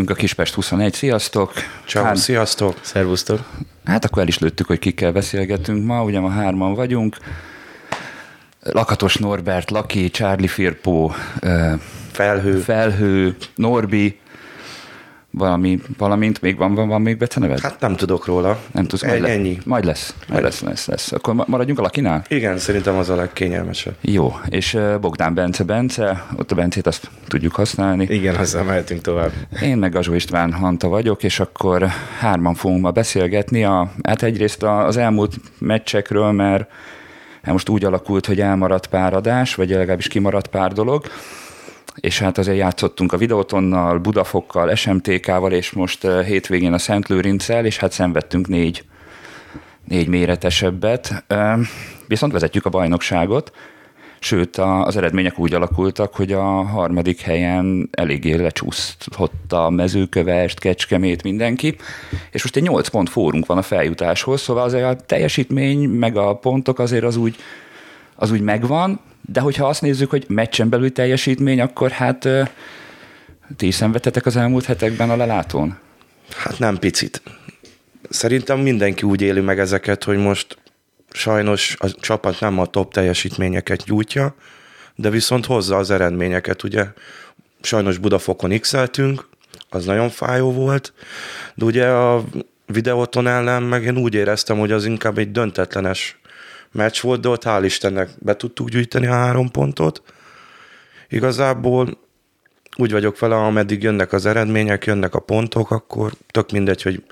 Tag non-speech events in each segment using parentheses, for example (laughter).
Nekünk a Kispest 21, sziasztok! Ciao, hát, sziasztok! Szervusztok! Hát akkor el is lőttük, hogy kikkel beszélgetünk ma, ugye ma hárman vagyunk. Lakatos Norbert, Laki, Charlie Firpó, Felhő, Felhő Norbi, valami, valamint még van, van, van még beceneved? Hát nem tudok róla. Nem tudsz, majd, Ennyi. Le, majd lesz, majd lesz, lesz, lesz. Akkor maradjunk a Lakinál? Igen, szerintem az a legkényelmesebb. Jó, és Bogdán Bence Bence, ott a Bencét azt tudjuk használni. Igen, azzal mehetünk tovább. Én meg Gazsó István Hanta vagyok, és akkor hárman fogunk ma beszélgetni. A, hát egyrészt az elmúlt meccsekről, mert most úgy alakult, hogy elmaradt pár adás, vagy legalábbis kimaradt pár dolog, és hát azért játszottunk a Videótonnal, Budafokkal, SMTK-val, és most hétvégén a Szent Lőrinccel, és hát szenvedtünk négy, négy méretesebbet. Viszont vezetjük a bajnokságot, sőt az eredmények úgy alakultak, hogy a harmadik helyen eléggé lecsúszott a mezőkövest, kecskemét, mindenki, és most egy 8 pont fórunk van a feljutáshoz, szóval azért a teljesítmény, meg a pontok azért az úgy, az úgy megvan, de hogyha azt nézzük, hogy meccsen belül teljesítmény, akkor hát ti szenvedtetek az elmúlt hetekben a lelátón? Hát nem picit. Szerintem mindenki úgy éli meg ezeket, hogy most sajnos a csapat nem a top teljesítményeket gyújtja, de viszont hozza az eredményeket, ugye. Sajnos Budafokon x az nagyon fájó volt, de ugye a videóton ellen meg én úgy éreztem, hogy az inkább egy döntetlenes meccs volt, de ott hál' Istennek be tudtuk gyűjteni a három pontot. Igazából úgy vagyok vele, ameddig jönnek az eredmények, jönnek a pontok, akkor tök mindegy, hogy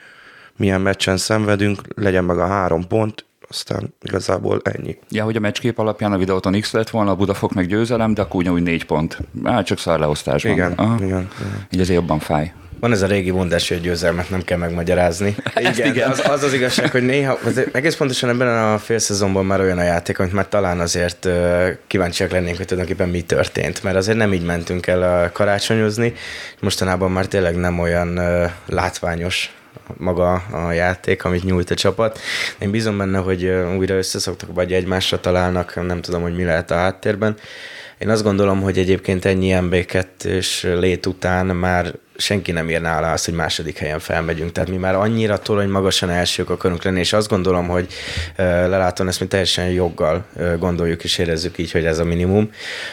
milyen meccsen szenvedünk, legyen meg a három pont, aztán igazából ennyi. Ja, hogy a meccskép alapján a videóton X lett volna, a Budafok meg győzelem, de akkor ugyanúgy négy pont. Hát csak szar leosztásban. Igen, Aha. igen, igen. Így azért jobban fáj. Van ez a régi mondás, hogy győzelmet nem kell megmagyarázni. (laughs) igen, igen. Az, az az igazság, hogy néha, az egész pontosan ebben a fél szezonban már olyan a játék, amit már talán azért kíváncsiak lennénk, hogy tulajdonképpen mi történt. Mert azért nem így mentünk el karácsonyozni. Mostanában már tényleg nem olyan látványos maga a játék, amit nyújt a csapat. Én bízom benne, hogy újra összeszoktak, vagy egymásra találnak, nem tudom, hogy mi lehet a háttérben. Én azt gondolom, hogy egyébként ennyi MB2-s lét után már senki nem írná alá azt, hogy második helyen felmegyünk. Tehát mi már annyira torony magasan elsők akarunk lenni, és azt gondolom, hogy lelátom ezt mi teljesen joggal gondoljuk és érezzük így, hogy ez a minimum,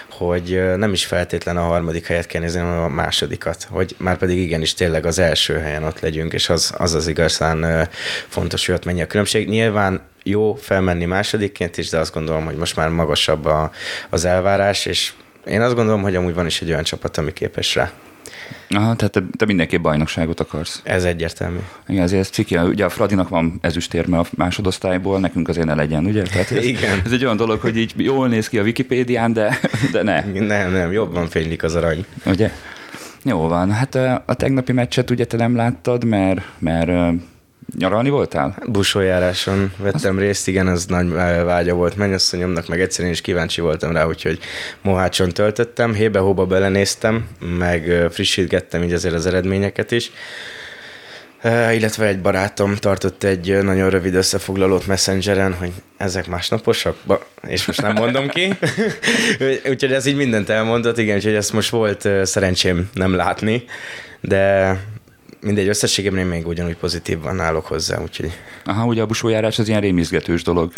hogy nem is feltétlen a harmadik helyet kell nézni, hanem a másodikat. Hogy már pedig igenis tényleg az első helyen ott legyünk, és az az, az igazán fontos, hogy ott mennyi a különbség. Nyilván jó felmenni másodikként is, de azt gondolom, hogy most már magasabb a, az elvárás, és én azt gondolom, hogy amúgy van is egy olyan csapat, ami képes rá. Aha, tehát te, te mindenképp bajnokságot akarsz. Ez egyértelmű. Igen, ezért ez ciki. Ugye a Fradinak van ezüstérme a másodosztályból, nekünk azért ne legyen, ugye? Tehát ez, Igen. Ez egy olyan dolog, hogy így jól néz ki a Wikipédián, de, de ne. (laughs) Nem, nem, jobban fénylik az arany. Ugye? Jó van. Hát a tegnapi meccset ugye te nem láttad, mert, mert Nyaralni voltál? Busójáráson vettem az... részt, igen, az nagy vágya volt mennyasszonyomnak, meg egyszerűen is kíváncsi voltam rá, úgyhogy Mohácson töltöttem, hébe-hóba belenéztem, meg frissítgettem így azért az eredményeket is. Illetve egy barátom tartott egy nagyon rövid összefoglalót Messengeren, hogy ezek másnaposak, ba, és most nem mondom ki. (laughs) (laughs) úgyhogy ez így mindent elmondott, igen, úgyhogy ezt most volt szerencsém nem látni, de mindegy, összességében én még ugyanúgy pozitívan állok hozzá, úgyhogy... Aha, ugye a busójárás az ilyen rémizgetős dolog.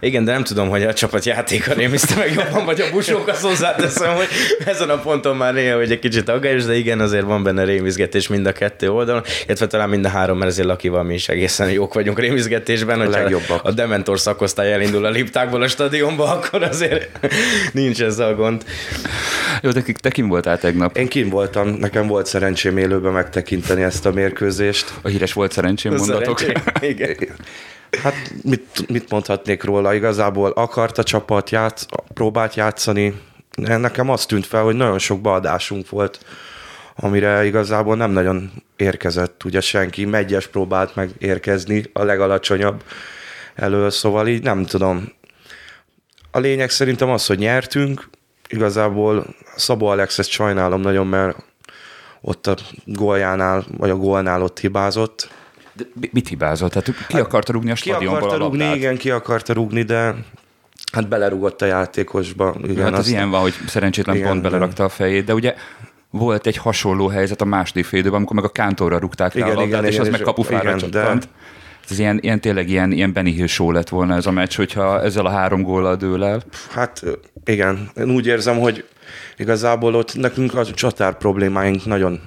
Igen, de nem tudom, hogy a csapat játéka rémiszte meg jobban, vagy a busók, azt hozzáteszem, hogy ezen a ponton már néha, hogy egy kicsit aggályos, de igen, azért van benne rémizgetés mind a kettő oldalon, illetve talán mind a három, mert ezért Lakival mi is egészen jók vagyunk rémizgetésben, hogy a, a Dementor szakosztály elindul a liptákból a stadionba, akkor azért nincs ez a gond. Jó, de te kim voltál tegnap? Én kim voltam, nekem volt szerencsém élőben megtekinteni ezt a mérkőzést. A híres volt szerencsém mondatok. Szerencsém, igen. (laughs) Hát mit, mit mondhatnék róla? Igazából akart a csapat, játsz, próbált játszani. Nekem azt tűnt fel, hogy nagyon sok beadásunk volt, amire igazából nem nagyon érkezett ugye senki. Megyes próbált meg érkezni a legalacsonyabb elől, szóval így nem tudom. A lényeg szerintem az, hogy nyertünk. Igazából Szabó Alexet sajnálom nagyon, mert ott a góljánál, vagy a gólnál ott hibázott de mit hibázott? Tehát ki hát, akarta rúgni a stadionból Ki akarta rúgni, igen, ki akarta rúgni, de hát belerúgott a játékosba. Igen, hát az ilyen van, hogy szerencsétlen igen, pont belerakta a fejét, de ugye volt egy hasonló helyzet a második fél időben, amikor meg a kántorra rúgták rá Igen, a labdát, igen, és az igen, meg és- kapufára igen, de- csattant. Ez ilyen, ilyen tényleg ilyen, ilyen Benny Hill show lett volna ez a meccs, hogyha ezzel a három góllal dől el. Hát igen, én úgy érzem, hogy igazából ott nekünk a csatár problémáink nagyon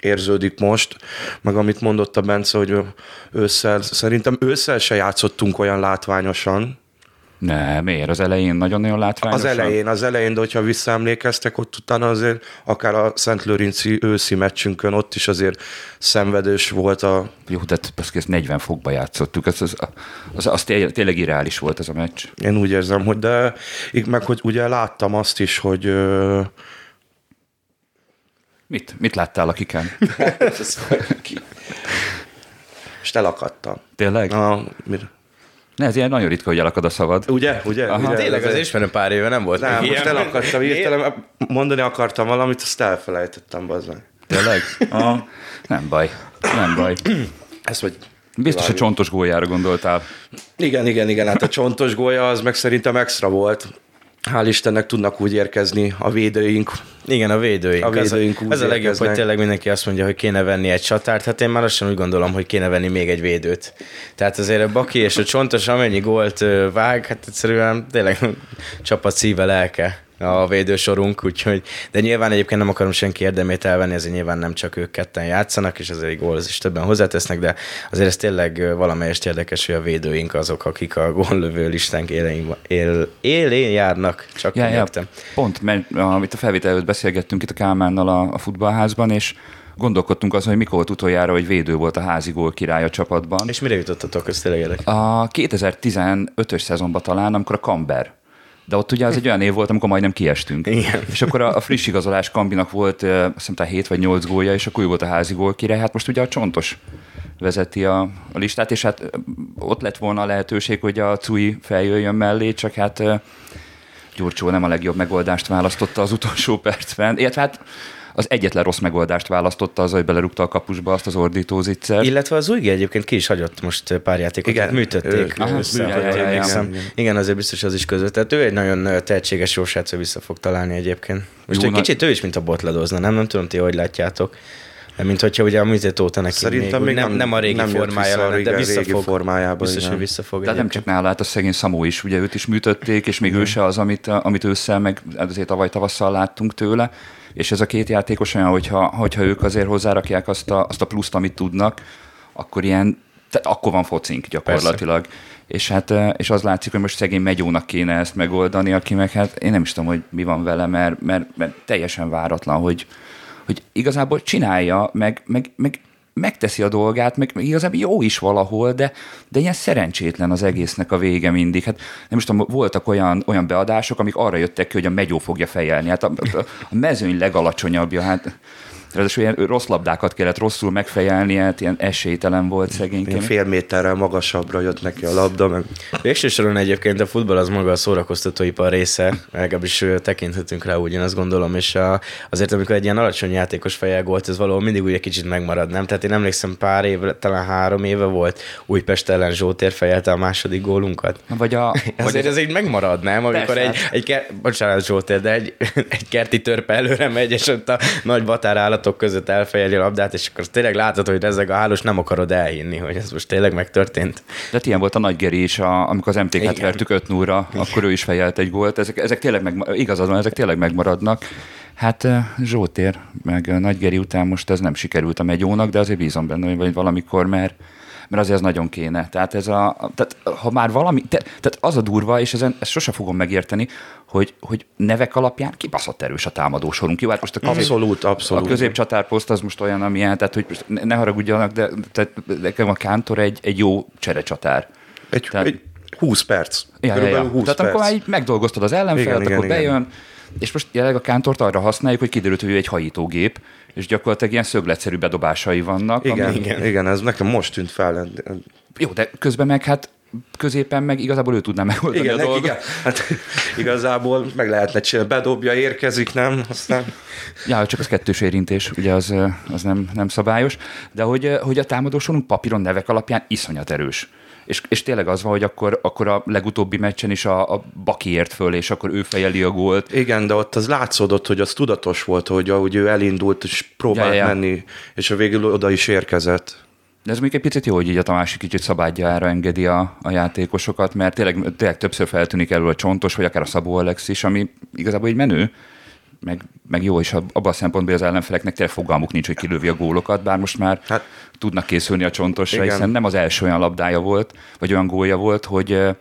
érződik most, meg amit mondott a Bence, hogy ősszel, szerintem ősszel se játszottunk olyan látványosan. Nem, miért? Az elején nagyon-nagyon látványosan. Az elején, az elején, de hogyha visszaemlékeztek, ott utána azért akár a Szent Lőrinci őszi meccsünkön ott is azért szenvedős volt a... Jó, de ezt, ezt 40 fokba játszottuk, az, az, az, az tényleg, irreális volt ez a meccs. Én úgy érzem, hogy de meg hogy ugye láttam azt is, hogy Mit? Mit láttál a kiken? (laughs) és elakadtam. Tényleg? A, mir- Ne, ez ilyen nagyon ritka, hogy elakad a szavad. ugye, ugye? Aha. ugye Tényleg az ez- ismerő pár éve nem volt Nem, most elakadtam hirtelen, mondani akartam valamit, azt elfelejtettem, bazzán. Tényleg? Aha. Nem baj. Nem baj. Ezt vagy... Biztos a csontos gólyára gondoltál. Igen, igen, igen, hát a csontos gólya az meg szerintem extra volt. Hál' Istennek tudnak úgy érkezni a védőink. Igen, a védőink. A védőink ez, úgy ez a legjobb, érkeznek. hogy tényleg mindenki azt mondja, hogy kéne venni egy csatárt. Hát én már lassan úgy gondolom, hogy kéne venni még egy védőt. Tehát azért a Baki és a Csontos amennyi gólt vág, hát egyszerűen tényleg (laughs) csapat szíve lelke a védősorunk, úgyhogy, de nyilván egyébként nem akarom senki érdemét elvenni, ezért nyilván nem csak ők ketten játszanak, és azért gólhoz is többen hozzátesznek, de azért ez tényleg valamelyest érdekes, hogy a védőink azok, akik a góllövő listánk élén, él, élén járnak, csak Ja, ja, pont, mert amit a felvétel előtt beszélgettünk itt a Kálmánnal a, a futballházban, és gondolkodtunk azon, hogy mikor volt utoljára, hogy védő volt a házi gól király a csapatban. És mire jutottatok, ez tényleg érdekes. A 2015-ös szezonban talán, amikor a Kamber. De ott ugye az egy olyan év volt, amikor majdnem kiestünk. Igen. És akkor a, a friss igazolás Kambinak volt, azt hiszem, talán 7 vagy 8 gólja, és akkor ő volt a házi gól király. Hát most ugye a Csontos vezeti a, a listát, és hát ott lett volna a lehetőség, hogy a Cui feljöjjön mellé, csak hát Gyurcsó nem a legjobb megoldást választotta az utolsó (laughs) percben. Illetve hát az egyetlen rossz megoldást választotta az, hogy belerúgta a kapusba azt az ordító zicsert. Illetve az Újgi egyébként ki is hagyott most pár játékot, Igen. műtötték. Ő- Aha, össze, ja, ja, ja. emlékszem. Igen. Igen, azért biztos az is között. Tehát ő egy nagyon tehetséges jó srác, ő vissza fog találni egyébként. Most Jó, egy kicsit ő is, mint a botladozna, nem? Nem tudom, ti hogy látjátok. Mint hogyha ugye a műzét óta neki Szerintem még, még nem, nem- a régi nem formája lenne, de vissza régi fog. formájába, Biztos, igen. hogy vissza fog Tehát nem csak nála, hát a szegény Szamó is, ugye őt is műtötték, és még ő se az, amit, amit ősszel, meg azért tavaly tavasszal láttunk tőle, és ez a két játékos olyan, hogyha, hogyha ők azért hozzárakják azt a, azt a pluszt, amit tudnak, akkor ilyen, tehát akkor van focink gyakorlatilag. És hát és az látszik, hogy most szegény Megyónak kéne ezt megoldani, aki meg hát én nem is tudom, hogy mi van vele, mert, mert, mert teljesen váratlan, hogy, hogy igazából csinálja, meg, meg, meg megteszi a dolgát, meg, meg igazából jó is valahol, de, de ilyen szerencsétlen az egésznek a vége mindig. Hát nem is tudom, voltak olyan, olyan beadások, amik arra jöttek ki, hogy a megyó fogja fejelni. Hát a, a, a mezőny legalacsonyabbja, hát Ráadásul ilyen rossz labdákat kellett rosszul megfejelni, hát ilyen esélytelen volt szegényként. fél méterrel magasabbra jött neki a labda, meg Végső soron egyébként a futball az maga a szórakoztatóipar része, legalábbis tekinthetünk rá úgy, én azt gondolom, és a, azért amikor egy ilyen alacsony játékos fejjel gólt, ez valahol mindig úgy egy kicsit megmarad, nem? Tehát én emlékszem pár éve, talán három éve volt Újpest ellen Zsótér fejelte a második gólunkat. Vagy a, (laughs) vagy Azért ez így megmarad, nem? Amikor Persze, egy, egy, ke- bocsánat Zsótér, de egy, (laughs) egy kerti törpe előre megy, és ott a nagy batárállatok között elfejeli a labdát, és akkor tényleg látod, hogy ezek a hálós nem akarod elhinni, hogy ez most tényleg megtörtént. De hát ilyen volt a Nagy Geri is, a, amikor az MTK-t Igen. vertük 5 0 akkor ő is fejelt egy gólt. Ezek, ezek tényleg meg, igazad van, ezek tényleg megmaradnak. Hát eh, Zsótér, meg eh, Nagy Geri után most ez nem sikerült a Megyónak, de azért bízom benne, hogy valamikor, mert mert azért ez nagyon kéne. Tehát, ez a, tehát ha már valami, te, tehát az a durva, és ezen, ezt sose fogom megérteni, hogy, hogy nevek alapján kibaszott erős a támadósorunk. Jó, hát most a közép, abszolút, abszolút. a középcsatárposzt az most olyan, amilyen, tehát hogy most ne, haragudjanak, de tehát nekem a Kántor egy, egy jó cserecsatár. Egy, Tehát- egy 20 perc. Ja, ja, Körülbelül ja. 20 Tehát perc. amikor már így megdolgoztad az ellenfelet, Igen, igen, igen, akkor igen. És most jelenleg a kántort arra használjuk, hogy kiderült, hogy ő egy hajítógép, és gyakorlatilag ilyen szögletszerű bedobásai vannak. Igen, ami- igen, igen, ez nekem most tűnt fel. Jó, de közben meg hát középen meg igazából ő tudná megoldani Igen, a dolgot. igen. Hát igazából meg lehetne csinálni. Bedobja, érkezik, nem? Aztán Ja, csak az kettős érintés, ugye az, az nem, nem szabályos, de hogy, hogy a támadósorunk papíron nevek alapján iszonyat erős. És, és tényleg az van, hogy akkor, akkor a legutóbbi meccsen is a, a Baki ért föl, és akkor ő fejeli a gólt. Igen, de ott az látszódott, hogy az tudatos volt, hogy ahogy ő elindult, és próbált ja, ja, ja. menni, és a végül oda is érkezett. De ez még egy picit jó, hogy így a Tamás kicsit szabádjára engedi a, a játékosokat, mert tényleg, tényleg többször feltűnik elő a csontos, vagy akár a Szabó Alex is, ami igazából egy menő, meg, meg jó, és abban a szempontból az ellenfeleknek tényleg fogalmuk nincs, hogy kilövi a gólokat, bár most már hát, tudnak készülni a csontosra, igen. hiszen nem az első olyan labdája volt, vagy olyan gólja volt, hogy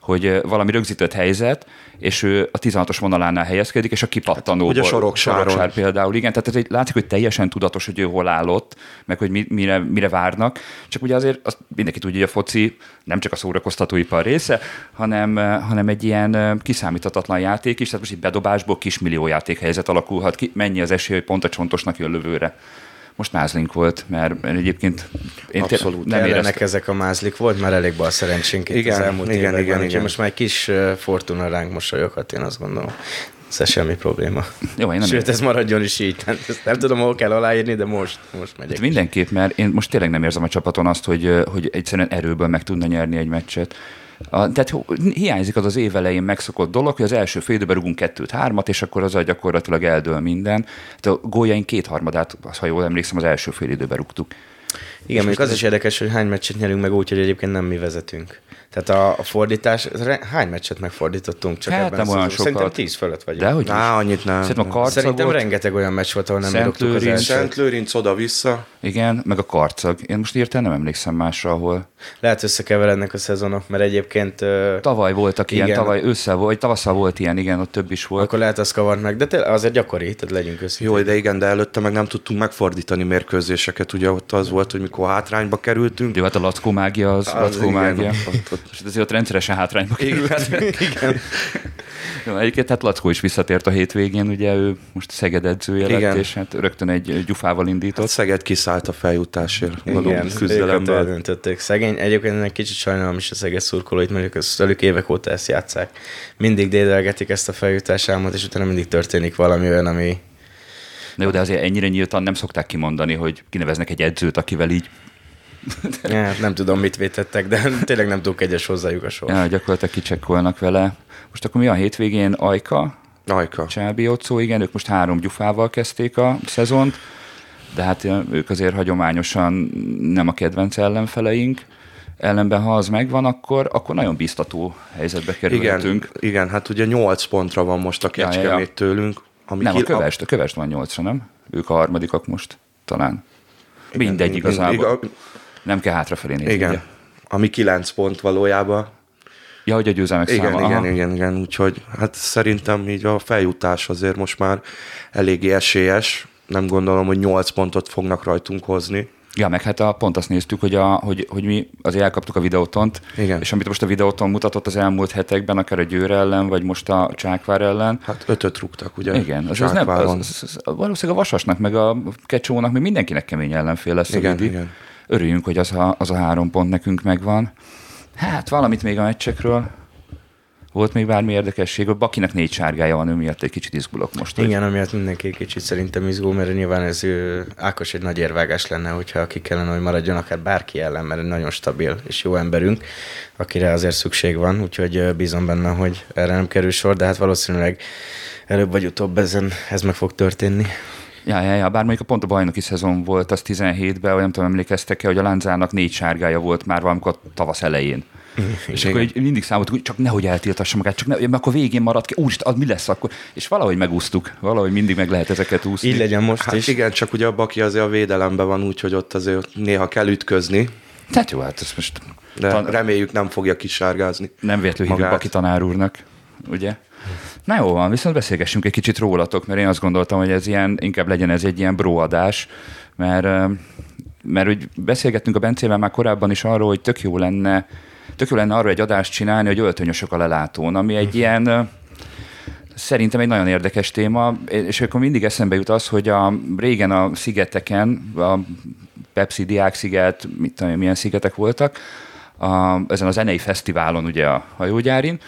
hogy valami rögzített helyzet, és ő a 16-os vonalánál helyezkedik, és a kipattanó. Hát, ugye soroksár például, igen, tehát ez látszik, hogy teljesen tudatos, hogy ő hol állott, meg hogy mire, mire várnak, csak ugye azért azt mindenki tudja, hogy a foci nem csak a szórakoztatóipar része, hanem, hanem egy ilyen kiszámíthatatlan játék is, tehát most itt bedobásból kismillió játékhelyzet alakulhat ki, mennyi az esély, hogy pont a csontosnak jön lövőre most mázlink volt, mert, mert egyébként én Abszolút, nem éreztem. ezek a mázlik volt, már elég bal szerencsénk itt igen, az elmúlt igen, években, igen, igen. most már egy kis fortuna ránk mosolyoghat, én azt gondolom. Ez semmi probléma. Jó, én nem Sőt, ez maradjon is így. Ezt nem tudom, hol kell aláírni, de most, most megyek. Hát mindenképp, mert én most tényleg nem érzem a csapaton azt, hogy, hogy egyszerűen erőből meg tudna nyerni egy meccset. A, tehát hiányzik az az év elején megszokott dolog, hogy az első fél időben rugunk kettőt, hármat, és akkor az gyakorlatilag eldől minden. Hát a gólyaink kétharmadát, ha jól emlékszem, az első fél időben rúgtuk. Igen, mondjuk az is érdekes, hogy hány meccset nyerünk meg úgy, hogy egyébként nem mi vezetünk. Tehát a, a fordítás, hány meccset megfordítottunk csak hát ebben? Nem olyan sokat. Szerintem tíz fölött vagyunk. De hogy Ná, annyit nem. Szerintem, a Szerintem volt, rengeteg olyan meccs volt, ahol nem Szent az első. Szent Lőrinc oda-vissza. Igen, meg a karcag. Én most írtam, nem emlékszem másra, ahol. Lehet összekeverednek a szezonok, mert egyébként... Tavaly voltak igen. ilyen, tavaly ősszel volt, vagy tavasszal volt ilyen, igen, ott több is volt. Akkor lehet az kavart meg, de te, azért gyakori, tehát legyünk össze. Jó, de igen, de előtte meg nem tudtunk megfordítani mérkőzéseket, ugye ott az volt, hogy mikor hátrányba kerültünk. Jó, hát a lackó mágia az, az lackó igen, mágia. Ott, ott. És azért ott rendszeresen hátrányba került. Igen. (laughs) igen. Jó, egyébként hát Lackó is visszatért a hétvégén, ugye ő most Szeged edzője lett, Igen. és hát rögtön egy gyufával indított. Hát Szeged kiszállt a feljutásért való küzdelemben. eldöntötték. Szegény, egyébként egy kicsit sajnálom is a Szeged szurkolóit, mert ők évek óta ezt játszák. Mindig dédelgetik ezt a feljutás álmot, és utána mindig történik valami olyan, ami, Na jó, de azért ennyire nyíltan nem szokták kimondani, hogy kineveznek egy edzőt, akivel így (laughs) ja, nem tudom, mit vétettek, de (laughs) tényleg nem tudok egyes hozzájuk a sor. Ja, gyakorlatilag kicsekkolnak vele. Most akkor mi a hétvégén? Ajka? Ajka. Csábi Otszó, igen, ők most három gyufával kezdték a szezont, de hát ők azért hagyományosan nem a kedvenc ellenfeleink. Ellenben, ha az megvan, akkor, akkor nagyon biztató helyzetbe kerülhetünk. Igen, igen, hát ugye 8 pontra van most a kecskemét ja, ja, ja. tőlünk. Ami nem, ki... a kövest, a kövest van 8 nem? Ők a harmadikak most, talán. Igen, Mindegy igazából. Igen, nem kell hátrafelé nézni. Igen, ugye? ami 9 pont valójában. Ja, hogy a győzelmek igen, száma. Igen, Aha. igen, igen, úgyhogy hát szerintem így a feljutás azért most már eléggé esélyes. Nem gondolom, hogy 8 pontot fognak rajtunk hozni. Ja, meg hát a, pont azt néztük, hogy, a, hogy, hogy mi azért elkaptuk a videótont, Igen. és amit most a videóton mutatott az elmúlt hetekben, akár a Győr ellen, vagy most a Csákvár ellen. Hát ötöt rúgtak, ugye? Igen, az, az nem, az, az, az, valószínűleg a Vasasnak, meg a Kecsónak, meg mindenkinek kemény ellenfél lesz. Igen, igen. Örüljünk, hogy az a, az a három pont nekünk megvan. Hát valamit még a meccsekről. Volt még bármi érdekesség? A Bakinak négy sárgája van, ő miatt egy kicsit izgulok most. Igen, hogy... amiatt mindenki kicsit szerintem izgul, mert nyilván ez Ákos egy nagy érvágás lenne, hogyha ki kellene, hogy maradjon akár bárki ellen, mert egy nagyon stabil és jó emberünk, akire azért szükség van, úgyhogy bízom benne, hogy erre nem kerül sor, de hát valószínűleg előbb vagy utóbb ezen ez meg fog történni. Ja, ja, ja, bár mondjuk a pont a bajnoki szezon volt, az 17-ben, olyan nem tudom, emlékeztek-e, hogy a Lánzának négy sárgája volt már valamikor tavasz elején. (laughs) és akkor így mindig számoltuk, hogy csak nehogy eltiltassa magát, csak ne, mert akkor végén marad ki, úristen, az mi lesz akkor? És valahogy megúsztuk, valahogy mindig meg lehet ezeket úszni. Így legyen most hát is. igen, csak ugye a Baki azért a védelemben van, úgyhogy ott azért néha kell ütközni. Tehát jó, hát ez most... De tan- reméljük nem fogja kisárgázni. Nem véletlenül hívjuk Baki tanár úrnak, ugye? Na jó van, viszont beszélgessünk egy kicsit rólatok, mert én azt gondoltam, hogy ez ilyen, inkább legyen ez egy ilyen broadás, mert, mert úgy beszélgettünk a Bencével már korábban is arról, hogy tök jó lenne, tök jó lenne arra egy adást csinálni, hogy öltönyösök a lelátón, ami egy ilyen Szerintem egy nagyon érdekes téma, és akkor mindig eszembe jut az, hogy a, régen a szigeteken, a Pepsi Diák sziget, mit tudom, milyen szigetek voltak, a, ezen a zenei fesztiválon, ugye a hajógyárin,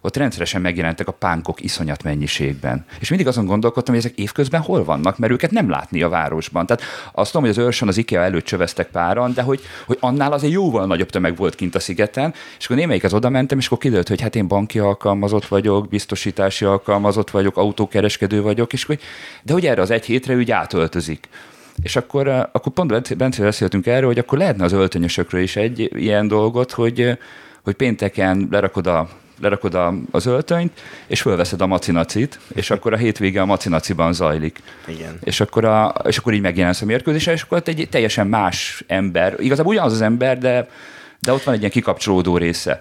ott rendszeresen megjelentek a pánkok iszonyat mennyiségben. És mindig azon gondolkodtam, hogy ezek évközben hol vannak, mert őket nem látni a városban. Tehát azt tudom, hogy az őrsön az IKEA előtt csöveztek páran, de hogy, hogy annál azért jóval nagyobb tömeg volt kint a szigeten, és akkor némelyik az oda mentem, és akkor kiderült, hogy hát én banki alkalmazott vagyok, biztosítási alkalmazott vagyok, autókereskedő vagyok, és hogy, de hogy erre az egy hétre úgy átöltözik. És akkor, eh, akkor pont Bence beszéltünk erről, hogy akkor lehetne az öltönyösökről is egy ilyen dolgot, hogy, eh, hogy pénteken lerakod a lerakod a, az öltönyt, és fölveszed a macinacit, és akkor a hétvége a macinaciban zajlik. Igen. És akkor, a, és akkor így megjelensz a mérkőzésen, és akkor egy teljesen más ember, igazából ugyanaz az ember, de, de ott van egy ilyen kikapcsolódó része.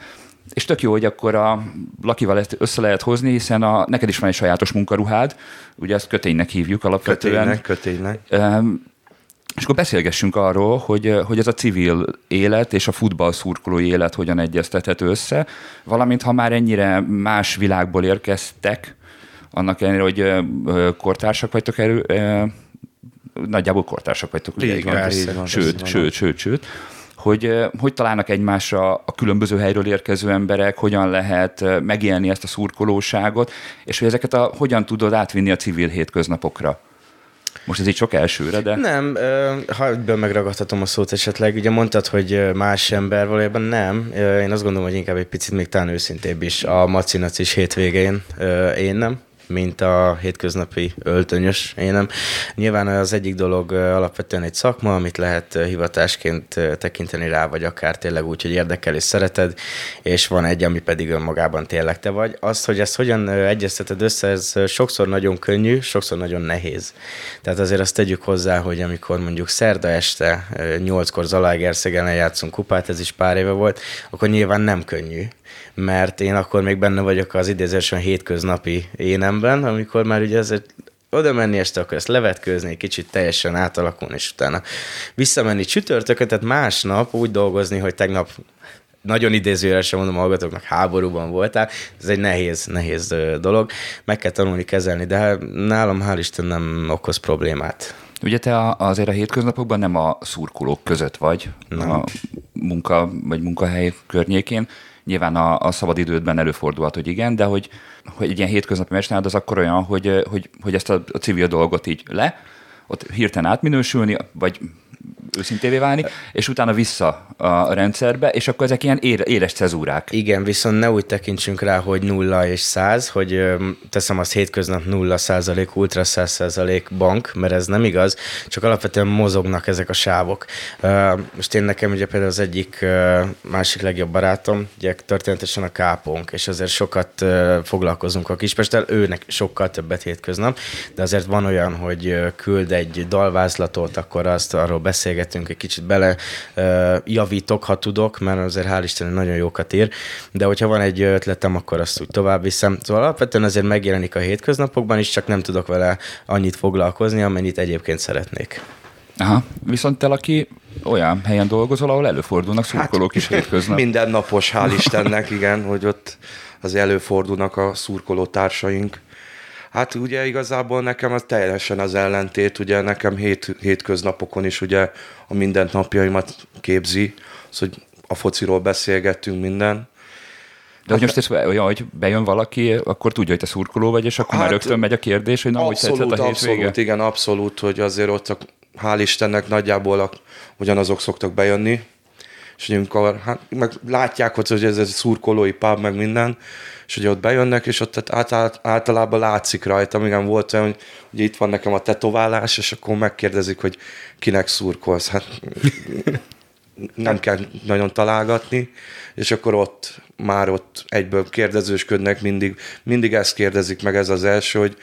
És tök jó, hogy akkor a lakival ezt össze lehet hozni, hiszen a, neked is van egy sajátos munkaruhád, ugye ezt köténynek hívjuk alapvetően. Köténynek, köténynek. Um, és akkor beszélgessünk arról, hogy, hogy ez a civil élet és a futball szurkolói élet hogyan egyeztethető össze, valamint ha már ennyire más világból érkeztek, annak ellenére, hogy kortársak vagytok erő, nagyjából kortársak vagytok. Így van, persze, van, sőt, sőt, sőt, sőt, hogy hogy találnak egymásra a különböző helyről érkező emberek, hogyan lehet megélni ezt a szurkolóságot, és hogy ezeket a, hogyan tudod átvinni a civil hétköznapokra. Most ez így sok elsőre, de... Nem, ha ebből megragadhatom a szót esetleg, ugye mondtad, hogy más ember, valójában nem. Én azt gondolom, hogy inkább egy picit még talán őszintébb is a macinacis hétvégén én nem mint a hétköznapi öltönyös énem. Nyilván az egyik dolog alapvetően egy szakma, amit lehet hivatásként tekinteni rá, vagy akár tényleg úgy, hogy érdekel és szereted, és van egy, ami pedig önmagában tényleg te vagy. Azt, hogy ezt hogyan egyezteted össze, ez sokszor nagyon könnyű, sokszor nagyon nehéz. Tehát azért azt tegyük hozzá, hogy amikor mondjuk szerda este nyolckor Zalaegerszegen játszunk kupát, ez is pár éve volt, akkor nyilván nem könnyű mert én akkor még benne vagyok az idézésen hétköznapi énemben, amikor már ugye ezért oda menni este, akkor ezt levetkőzni, kicsit teljesen átalakulni, és utána visszamenni csütörtökön, tehát másnap úgy dolgozni, hogy tegnap nagyon idézőre sem mondom a hallgatóknak, háborúban voltál, ez egy nehéz, nehéz dolog, meg kell tanulni kezelni, de hát nálam hál' Isten nem okoz problémát. Ugye te azért a hétköznapokban nem a szurkolók között vagy, nem. a munka vagy munkahely környékén, Nyilván a, a szabad idődben előfordulhat, hogy igen, de hogy, hogy egy ilyen hétköznapi meccs az akkor olyan, hogy, hogy, hogy ezt a, a civil dolgot így le, ott hirtelen átminősülni, vagy őszintévé válni, és utána vissza a rendszerbe, és akkor ezek ilyen éles cezúrák. Igen, viszont ne úgy tekintsünk rá, hogy nulla és száz, hogy teszem azt hétköznap nulla százalék, ultra száz százalék bank, mert ez nem igaz, csak alapvetően mozognak ezek a sávok. Most én nekem ugye például az egyik másik legjobb barátom, ugye történetesen a kápónk, és azért sokat foglalkozunk a Kispesttel, őnek sokkal többet hétköznap, de azért van olyan, hogy küld egy dalvázlatot, akkor azt arról beszélget beszélgetünk, egy kicsit bele javítok, ha tudok, mert azért hál' Istennek nagyon jókat ír, de hogyha van egy ötletem, akkor azt úgy tovább viszem. Szóval alapvetően azért megjelenik a hétköznapokban is, csak nem tudok vele annyit foglalkozni, amennyit egyébként szeretnék. Aha, viszont te, aki olyan helyen dolgozol, ahol előfordulnak szurkolók hát, is hétköznap. Mindennapos, hál' Istennek, igen, hogy ott az előfordulnak a szurkoló társaink. Hát ugye igazából nekem az teljesen az ellentét, ugye nekem hét, hétköznapokon is ugye a mindennapjaimat képzi, az, hogy a fociról beszélgettünk minden. De hogy most ez olyan, hogy bejön valaki, akkor tudja, hogy te szurkoló vagy, és akkor hát, már rögtön megy a kérdés, hogy na, abszolút, hogy tetszett a hétvége? Abszolút, igen, abszolút, hogy azért ott a, hál' Istennek nagyjából a, ugyanazok szoktak bejönni, és amikor hát, meg látják, hogy ez egy szurkolói pub, meg minden, és hogy ott bejönnek, és ott általában látszik rajta, igen, volt olyan, hogy itt van nekem a tetoválás, és akkor megkérdezik, hogy kinek szurkolsz. Hát nem kell nagyon találgatni, és akkor ott már ott egyből kérdezősködnek, mindig, mindig ezt kérdezik meg, ez az első, hogy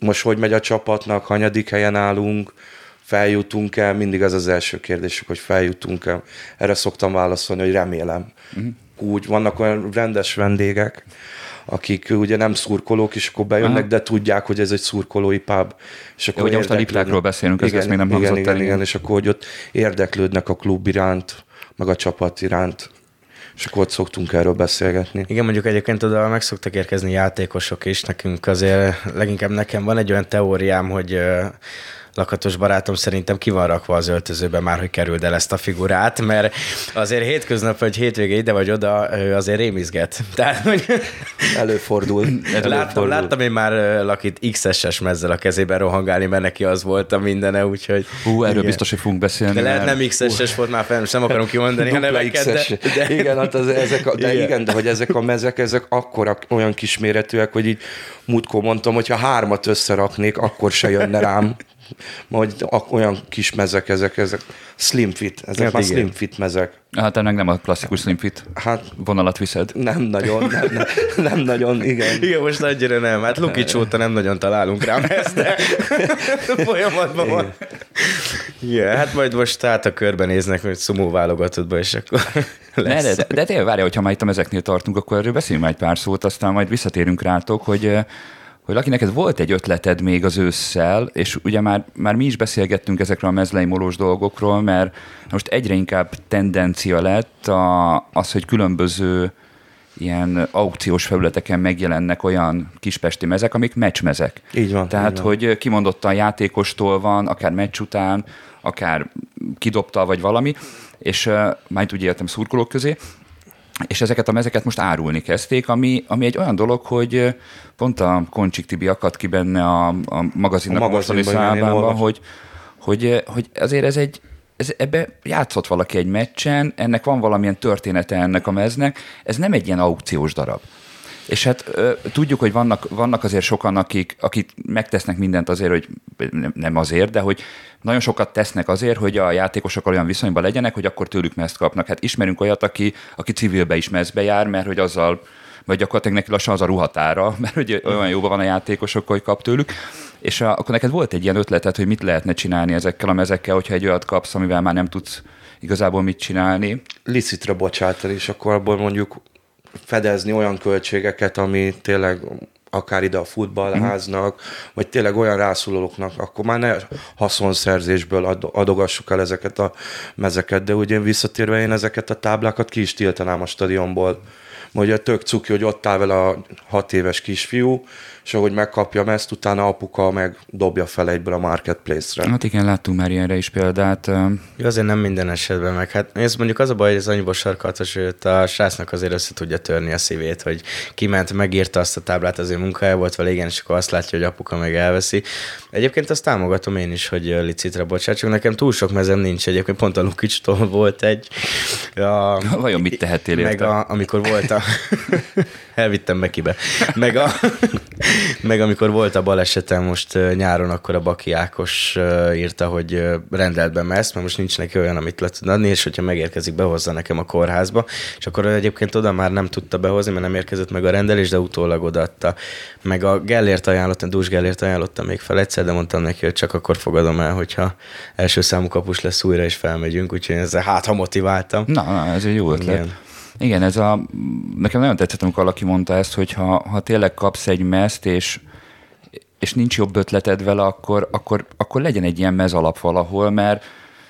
most hogy megy a csapatnak, hanyadik helyen állunk, feljutunk el, mindig ez az első kérdésük, hogy feljutunk el. Erre szoktam válaszolni, hogy remélem. Uh-huh úgy vannak olyan rendes vendégek, akik ugye nem szurkolók, és akkor bejönnek, Aha. de tudják, hogy ez egy szurkolói pub. És akkor ugye most a liplákról beszélünk, ez, igen, ez még nem igen, igen, el. Igen, és akkor hogy ott érdeklődnek a klub iránt, meg a csapat iránt, és akkor ott szoktunk erről beszélgetni. Igen, mondjuk egyébként oda meg szoktak érkezni játékosok is, nekünk azért leginkább nekem van egy olyan teóriám, hogy lakatos barátom szerintem ki van rakva az öltözőben már, hogy kerüld el ezt a figurát, mert azért hétköznap vagy hétvége ide vagy oda, azért rémizget. (laughs) Tehát, hogy Előfordul. láttam, Előfordul. láttam én már lakit XS-es mezzel a kezében rohangálni, mert neki az volt a mindene, úgyhogy... Hú, erről Igen. biztos, hogy fogunk beszélni. De lehet nem XS-es volt már fel, most nem akarom kimondani a neveket, de, de, Igen, hát az, ezek a, de Igen. igen. de hogy ezek a mezek, ezek akkora, olyan kisméretűek, hogy így múltkor mondtam, hogy ha hármat összeraknék, akkor se jönne rám. Majd ak- olyan kis mezek ezek, ezek slim fit, ezek Hát már igen. slim fit mezek. Hát te meg nem a klasszikus slim fit Hát vonalat viszed. nem nagyon, nem, nem, nem nagyon, igen. (laughs) Igen, most annyira nem. Hát Lukics (laughs) óta nem nagyon találunk rám ezt, de (laughs) folyamatban van. Igen, hát majd most át a körben néznek, hogy szumó válogatottba, és akkor Ne, lesz. de, de, de tényleg várja, hogyha már itt a ezeknél tartunk, akkor erről beszéljünk már egy pár szót, aztán majd visszatérünk rátok, hogy eh, hogy Laki, neked volt egy ötleted még az ősszel, és ugye már, már mi is beszélgettünk ezekről a mezleimolós dolgokról, mert most egyre inkább tendencia lett a, az, hogy különböző ilyen aukciós felületeken megjelennek olyan kispesti mezek, amik meccsmezek. Így van, Tehát, így van. hogy kimondottan játékostól van, akár meccs után, akár kidobta, vagy valami, és uh, majd úgy értem szurkolók közé, és ezeket a mezeket most árulni kezdték, ami, ami egy olyan dolog, hogy pont a Koncsik Tibi akadt ki benne a, a magazinnak A mostani számában, hogy, hogy, hogy azért ez egy, ez, ebbe játszott valaki egy meccsen, ennek van valamilyen története ennek a meznek, ez nem egy ilyen aukciós darab. És hát tudjuk, hogy vannak, vannak azért sokan, akik, akik megtesznek mindent azért, hogy nem- azért, de hogy nagyon sokat tesznek azért, hogy a játékosokkal olyan viszonyban legyenek, hogy akkor tőlük mezt kapnak. Hát ismerünk olyat, aki, aki civilbe is mezbe jár, mert hogy azzal vagy gyakorlatilag neki lassan az a ruhatára, (laughs) mert hogy olyan jóban van a játékosokkal, hogy kap tőlük. És a, akkor neked volt egy ilyen ötleted, hogy mit lehetne csinálni ezekkel a mezekkel, hogyha egy olyat kapsz, amivel már nem tudsz igazából mit csinálni. licitra bocsátani, és akkor abból mondjuk fedezni olyan költségeket, ami tényleg akár ide a futballháznak, vagy tényleg olyan rászólóknak, akkor már ne haszonszerzésből ad- adogassuk el ezeket a mezeket, de ugye visszatérve én ezeket a táblákat ki is tiltanám a stadionból. Ugye tök cuki, hogy ott áll vele a hat éves kisfiú, és ahogy megkapja ezt, utána apuka meg dobja fel egyből a marketplace-re. Hát igen, láttunk már ilyenre is példát. Ja, azért nem minden esetben meg. Hát ez mondjuk az a baj, hogy az hogy ott a srácnak azért össze tudja törni a szívét, hogy kiment, megírta azt a táblát, azért munkája volt vele, igen, és akkor azt látja, hogy apuka meg elveszi. Egyébként azt támogatom én is, hogy ö, licitra bocsátsuk. Nekem túl sok mezem nincs, egyébként pont a Lukicstól volt egy. A, Vajon mit tehettél meg érte? a, amikor volt a... (laughs) (laughs) Elvittem Bekibe. Meg, a, (laughs) meg amikor volt a balesetem most nyáron, akkor a Baki Ákos írta, hogy rendelt be meszt, mert most nincs neki olyan, amit le tud adni, és hogyha megérkezik, behozza nekem a kórházba. És akkor egyébként oda már nem tudta behozni, mert nem érkezett meg a rendelés, de utólag odaadta. Meg a Gellért ajánlottam, Dús Gellért ajánlottam még fel egyszer, de mondtam neki, hogy csak akkor fogadom el, hogyha első számú kapus lesz újra, és felmegyünk, úgyhogy ezzel hát, ha motiváltam. Na, na, ez egy jó ötlet. Igen. Igen. Igen, ez a, nekem nagyon tetszett, amikor valaki mondta ezt, hogy ha, ha tényleg kapsz egy mezt, és, és nincs jobb ötleted vele, akkor, akkor, akkor legyen egy ilyen mez alap valahol, mert,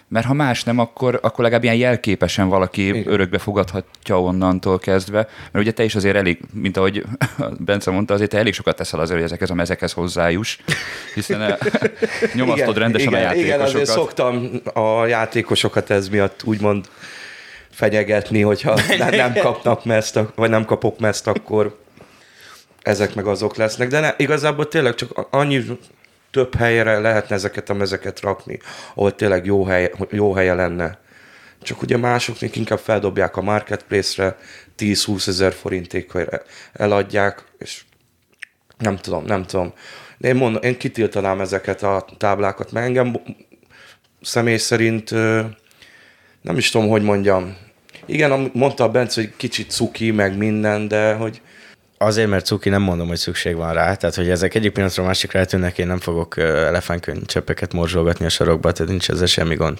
mert ha más nem, akkor, akkor legalább ilyen jelképesen valaki Igen. örökbe fogadhatja onnantól kezdve. Mert ugye te is azért elég, mint ahogy (laughs) Bence mondta, azért te elég sokat teszel azért, hogy ezekhez a mezekhez hozzájuss, hiszen eh, (laughs) nyomasztod rendesen igen, a játékosokat. Igen, azért szoktam a játékosokat ez miatt úgymond fenyegetni, hogyha (laughs) ne- nem kapnak mezt, vagy nem kapok mezt, akkor ezek meg azok lesznek. De ne, igazából tényleg csak annyi több helyre lehetne ezeket a mezeket rakni, ahol tényleg jó, hely, jó helye lenne. Csak ugye másoknak inkább feldobják a marketplace-re, 10-20 ezer forintékra eladják, és nem tudom, nem tudom. Én mondom, én kitiltanám ezeket a táblákat, mert engem személy szerint nem is tudom, hogy mondjam. Igen, amit mondta a Bence, hogy kicsit cuki, meg minden, de hogy Azért, mert cuki, nem mondom, hogy szükség van rá. Tehát, hogy ezek egyik pillanatra a másikra eltűnnek, én nem fogok ö, elefántkönyvcseppeket morzsolgatni a sarokba, tehát nincs ezzel semmi gond.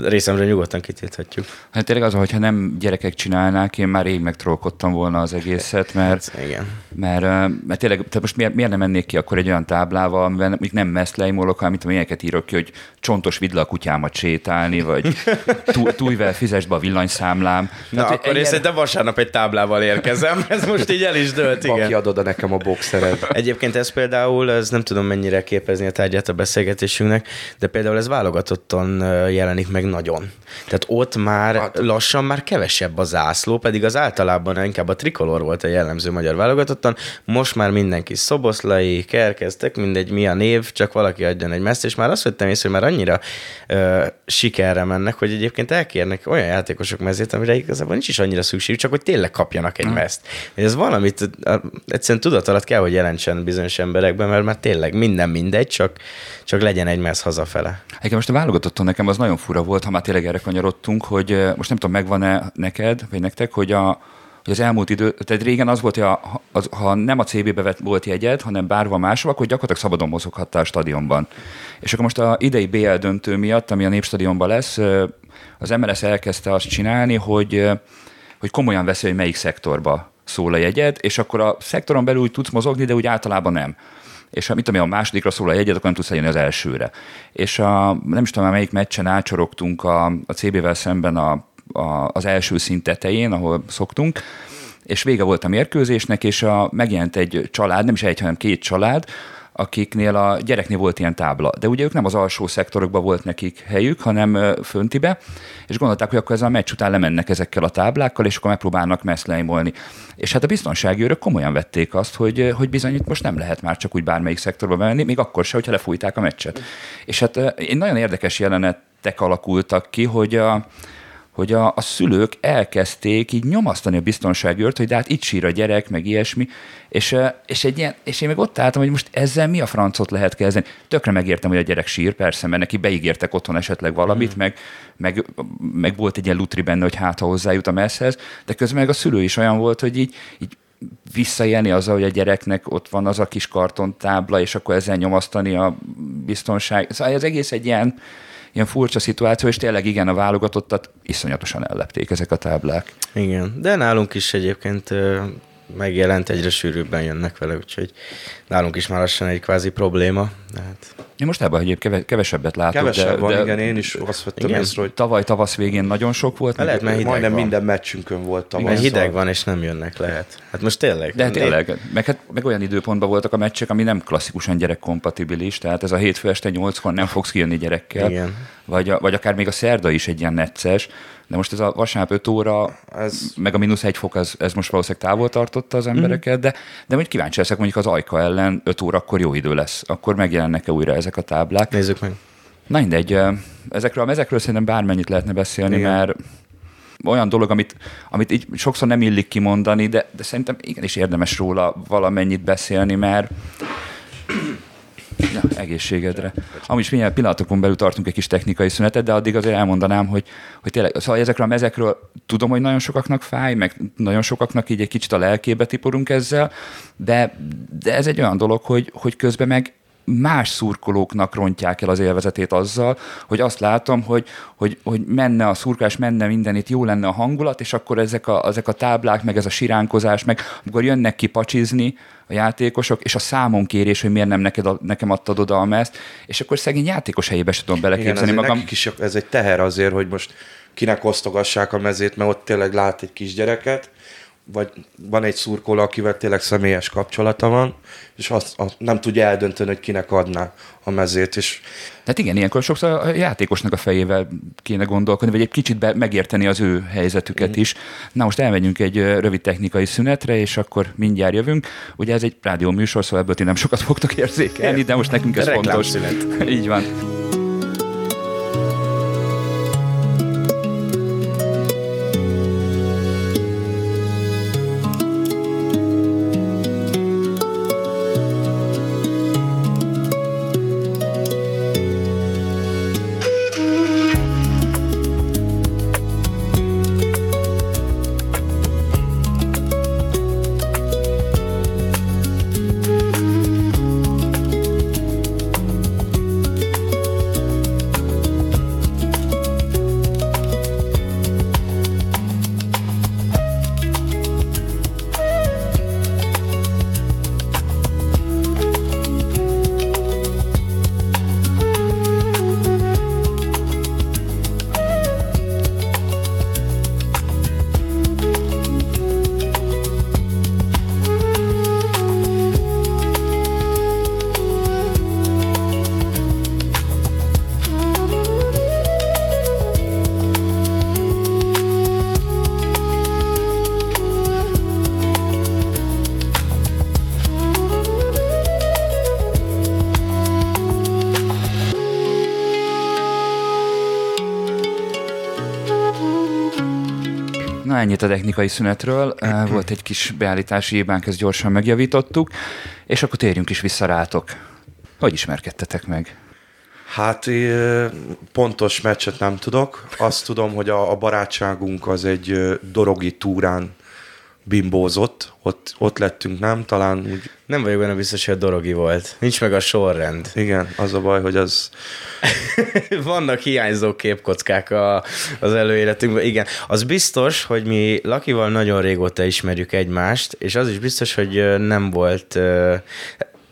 Részemre nyugodtan kitilthatjuk. Hát tényleg az, hogyha nem gyerekek csinálnák, én már rég megtrollkodtam volna az egészet, mert, Igen. mert, mert tényleg, tehát most miért, miért nem mennék ki akkor egy olyan táblával, amivel még nem meszleimolok, hanem tudom, ilyeneket írok ki, hogy csontos vidd le a kutyámat sétálni, vagy (laughs) tú- túlvel fizesd be a villanyszámlám. Na, hogy akkor én ennyire- szerintem vasárnap egy táblával érkezem, ez most így el is dőlt volt, igen. Baki adod nekem a boxered. (laughs) Egyébként ez például, ez nem tudom mennyire képezni a tárgyát a beszélgetésünknek, de például ez válogatottan jelenik meg nagyon. Tehát ott már hát. lassan már kevesebb a zászló, pedig az általában inkább a trikolor volt a jellemző magyar válogatottan. Most már mindenki szoboszlai, kerkeztek, mindegy mi a név, csak valaki adjon egy meszt, és már azt vettem észre, hogy már annyira ö, sikerre mennek, hogy egyébként elkérnek olyan játékosok mezét, amire igazából nincs is annyira szükség, csak hogy tényleg kapjanak egy meszt. Ez valamit egyszerűen tudat alatt kell, hogy jelentsen bizonyos emberekben, mert már tényleg minden mindegy, csak, csak legyen egy mez hazafele. Egyébként most a válogatottan nekem az nagyon fura volt, ha már tényleg erre kanyarodtunk, hogy most nem tudom, megvan-e neked, vagy nektek, hogy a, hogy az elmúlt idő, tehát régen az volt, hogy a, az, ha nem a CB-be volt jegyed, hanem bárhol máshol, akkor gyakorlatilag szabadon mozoghattál a stadionban. És akkor most a idei BL döntő miatt, ami a Népstadionban lesz, az MLS elkezdte azt csinálni, hogy, hogy komolyan veszi, hogy melyik szektorba szól a jegyed, és akkor a szektoron belül úgy tudsz mozogni, de úgy általában nem és ha mit tudom, a másodikra szól a jegyed, akkor nem tudsz eljönni az elsőre. És a, nem is tudom, melyik meccsen ácsorogtunk a, a CB-vel szemben a, a, az első szint tetején, ahol szoktunk, és vége volt a mérkőzésnek, és a, megjelent egy család, nem is egy, hanem két család, akiknél a gyereknél volt ilyen tábla. De ugye ők nem az alsó szektorokban volt nekik helyük, hanem föntibe, és gondolták, hogy akkor ez a meccs után lemennek ezekkel a táblákkal, és akkor megpróbálnak messzleimolni. És hát a biztonsági őrök komolyan vették azt, hogy, hogy bizony itt most nem lehet már csak úgy bármelyik szektorba menni, még akkor se, hogyha lefújták a meccset. És hát én nagyon érdekes jelenetek alakultak ki, hogy a, hogy a, a szülők elkezdték így nyomasztani a biztonságőrt, hogy de hát itt sír a gyerek, meg ilyesmi, és, és, egy ilyen, és én meg ott álltam, hogy most ezzel mi a francot lehet kezdeni. Tökre megértem, hogy a gyerek sír, persze, mert neki beígértek otthon esetleg valamit, mm. meg, meg, meg, volt egy ilyen lutri benne, hogy hát ha hozzájut a messzhez, de közben meg a szülő is olyan volt, hogy így, így visszaélni azzal, hogy a gyereknek ott van az a kis kartontábla, és akkor ezzel nyomasztani a biztonság. Szóval ez egész egy ilyen, ilyen furcsa szituáció, és tényleg igen, a válogatottat iszonyatosan ellepték ezek a táblák. Igen, de nálunk is egyébként megjelent, egyre sűrűbben jönnek vele, úgyhogy nálunk is már lassan egy kvázi probléma. Hát. Én most ebben egyébként kevesebbet látok. Kevesebb de, van, de, igen, én is azt vettem igen. észre, hogy tavaly tavasz végén nagyon sok volt. Lehet, mert hideg majdnem van. minden meccsünkön volt tavasz. Mert hideg van, és nem jönnek, lehet. Hát most tényleg. De tényleg, meg, hát, meg olyan időpontban voltak a meccsek, ami nem klasszikusan gyerekkompatibilis, tehát ez a hétfő este nyolckor nem fogsz kijönni gyerekkel. Igen. Vagy, a, vagy akár még a szerda is egy ilyen necces, de most ez a vasárnap 5 óra, ez... meg a mínusz egy fok, ez, ez most valószínűleg távol tartotta az embereket, mm. de, de mondjuk kíváncsi leszek mondjuk az Ajka ellen 5 óra, akkor jó idő lesz. Akkor megjelennek-e újra ezek a táblák? Nézzük meg. Na mindegy, ezekről, ezekről szerintem bármennyit lehetne beszélni, Igen. mert olyan dolog, amit, amit így sokszor nem illik kimondani, de, de szerintem igenis érdemes róla valamennyit beszélni, mert Ja, egészségedre. Amúgy is mindjárt pillanatokon belül tartunk egy kis technikai szünetet, de addig azért elmondanám, hogy, hogy tényleg, szóval ezekről a mezekről tudom, hogy nagyon sokaknak fáj, meg nagyon sokaknak így egy kicsit a lelkébe tiporunk ezzel, de, de ez egy olyan dolog, hogy, hogy közben meg más szurkolóknak rontják el az élvezetét azzal, hogy azt látom, hogy, hogy, hogy menne a szurkás, menne minden, itt jó lenne a hangulat, és akkor ezek a, ezek a táblák, meg ez a siránkozás, meg amikor jönnek ki pacsizni a játékosok, és a számon kérés, hogy miért nem neked a, nekem adtad oda a mezt, és akkor szegény játékos helyébe sem tudom beleképzelni Igen, magam. Is ez egy teher azért, hogy most kinek osztogassák a mezét, mert ott tényleg lát egy kisgyereket, vagy van egy szurkoló, akivel tényleg személyes kapcsolata van, és azt, azt nem tudja eldönteni, hogy kinek adná a mezét. És... Tehát igen, ilyenkor sokszor a játékosnak a fejével kéne gondolkodni, vagy egy kicsit be, megérteni az ő helyzetüket mm. is. Na most elmegyünk egy rövid technikai szünetre, és akkor mindjárt jövünk. Ugye ez egy rádió műsor, szóval ebből ti nem sokat fogtok érzékelni, de most nekünk ez fontos. Így van. Ennyit a technikai szünetről. (clears throat) Volt egy kis beállítási hibánk, ezt gyorsan megjavítottuk, és akkor térjünk is vissza rátok. Hogy ismerkedtetek meg? Hát pontos meccset nem tudok. Azt tudom, hogy a, a barátságunk az egy dorogi túrán bimbózott, ott, ott lettünk, nem? Talán úgy... Nem vagyok benne biztos, hogy a dorogi volt. Nincs meg a sorrend. Igen, az a baj, hogy az... (laughs) Vannak hiányzó képkockák a, az előéletünkben. Igen, az biztos, hogy mi Lakival nagyon régóta ismerjük egymást, és az is biztos, hogy nem volt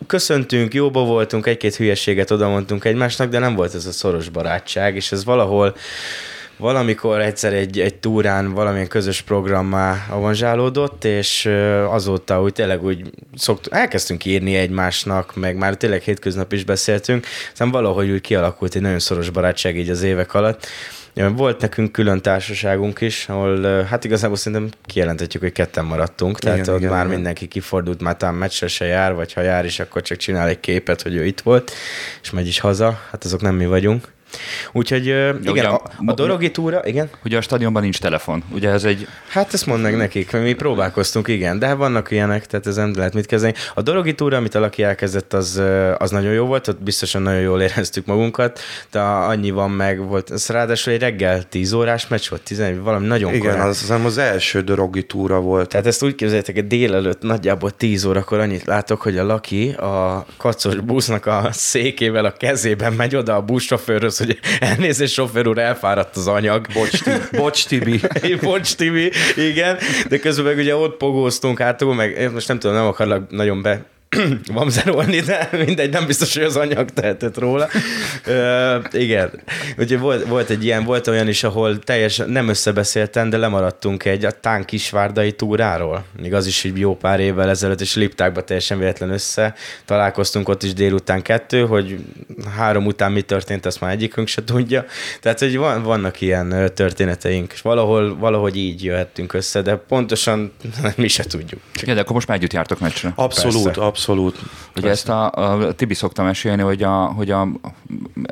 köszöntünk, jóba voltunk, egy-két hülyeséget odamondtunk egymásnak, de nem volt ez a szoros barátság, és ez valahol valamikor egyszer egy, egy túrán valamilyen közös programmá avanzsálódott, és azóta úgy tényleg úgy szokt, elkezdtünk írni egymásnak, meg már tényleg hétköznap is beszéltünk, aztán valahogy úgy kialakult egy nagyon szoros barátság így az évek alatt. Volt nekünk külön társaságunk is, ahol hát igazából szerintem kijelentetjük, hogy ketten maradtunk, igen, tehát ott igen, már igen. mindenki kifordult, már talán meccsre se jár, vagy ha jár is, akkor csak csinál egy képet, hogy ő itt volt, és megy is haza, hát azok nem mi vagyunk. Úgyhogy Jó, igen, ugye, a, a Dorogi túra, igen. Ugye a stadionban nincs telefon, ugye ez egy... Hát ezt mondd meg nekik, mi próbálkoztunk, igen, de vannak ilyenek, tehát ez nem lehet mit kezdeni. A Dorogi túra, amit a Laki elkezdett, az, az nagyon jó volt, ott biztosan nagyon jól éreztük magunkat, de annyi van meg, volt, ez ráadásul egy reggel 10 órás meccs volt, 11, valami nagyon Igen, korán. az, az, az első Dorogi túra volt. Tehát ezt úgy képzeljétek, hogy délelőtt nagyjából 10 órakor annyit látok, hogy a Laki a kacos busznak a székével a kezében megy oda a buszsofőrhöz, hogy elnézést, sofőr úr, elfáradt az anyag. Bocs, Tibi. Bocs, Tibi. (laughs) Bocs, Tibi, igen. De közben meg ugye ott pogóztunk hátul, meg most nem tudom, nem akarlak nagyon be (clears throat) vamzerolni, de mindegy, nem biztos, hogy az anyag tehetett róla. Ö, igen. Úgyhogy volt, volt egy ilyen, volt olyan is, ahol teljesen nem összebeszéltem, de lemaradtunk egy a Tán Kisvárdai túráról. Még az is egy jó pár évvel ezelőtt, és Liptákba teljesen véletlen össze. Találkoztunk ott is délután kettő, hogy három után mi történt, azt már egyikünk se tudja. Tehát, hogy van, vannak ilyen történeteink, és valahol, valahogy így jöhettünk össze, de pontosan (laughs) mi se tudjuk. Igen, de akkor most már együtt jártok meccsre. Abszolút, abszolút Abszolút. Ugye ezt a, a Tibi szokta mesélni, hogy, a, hogy a,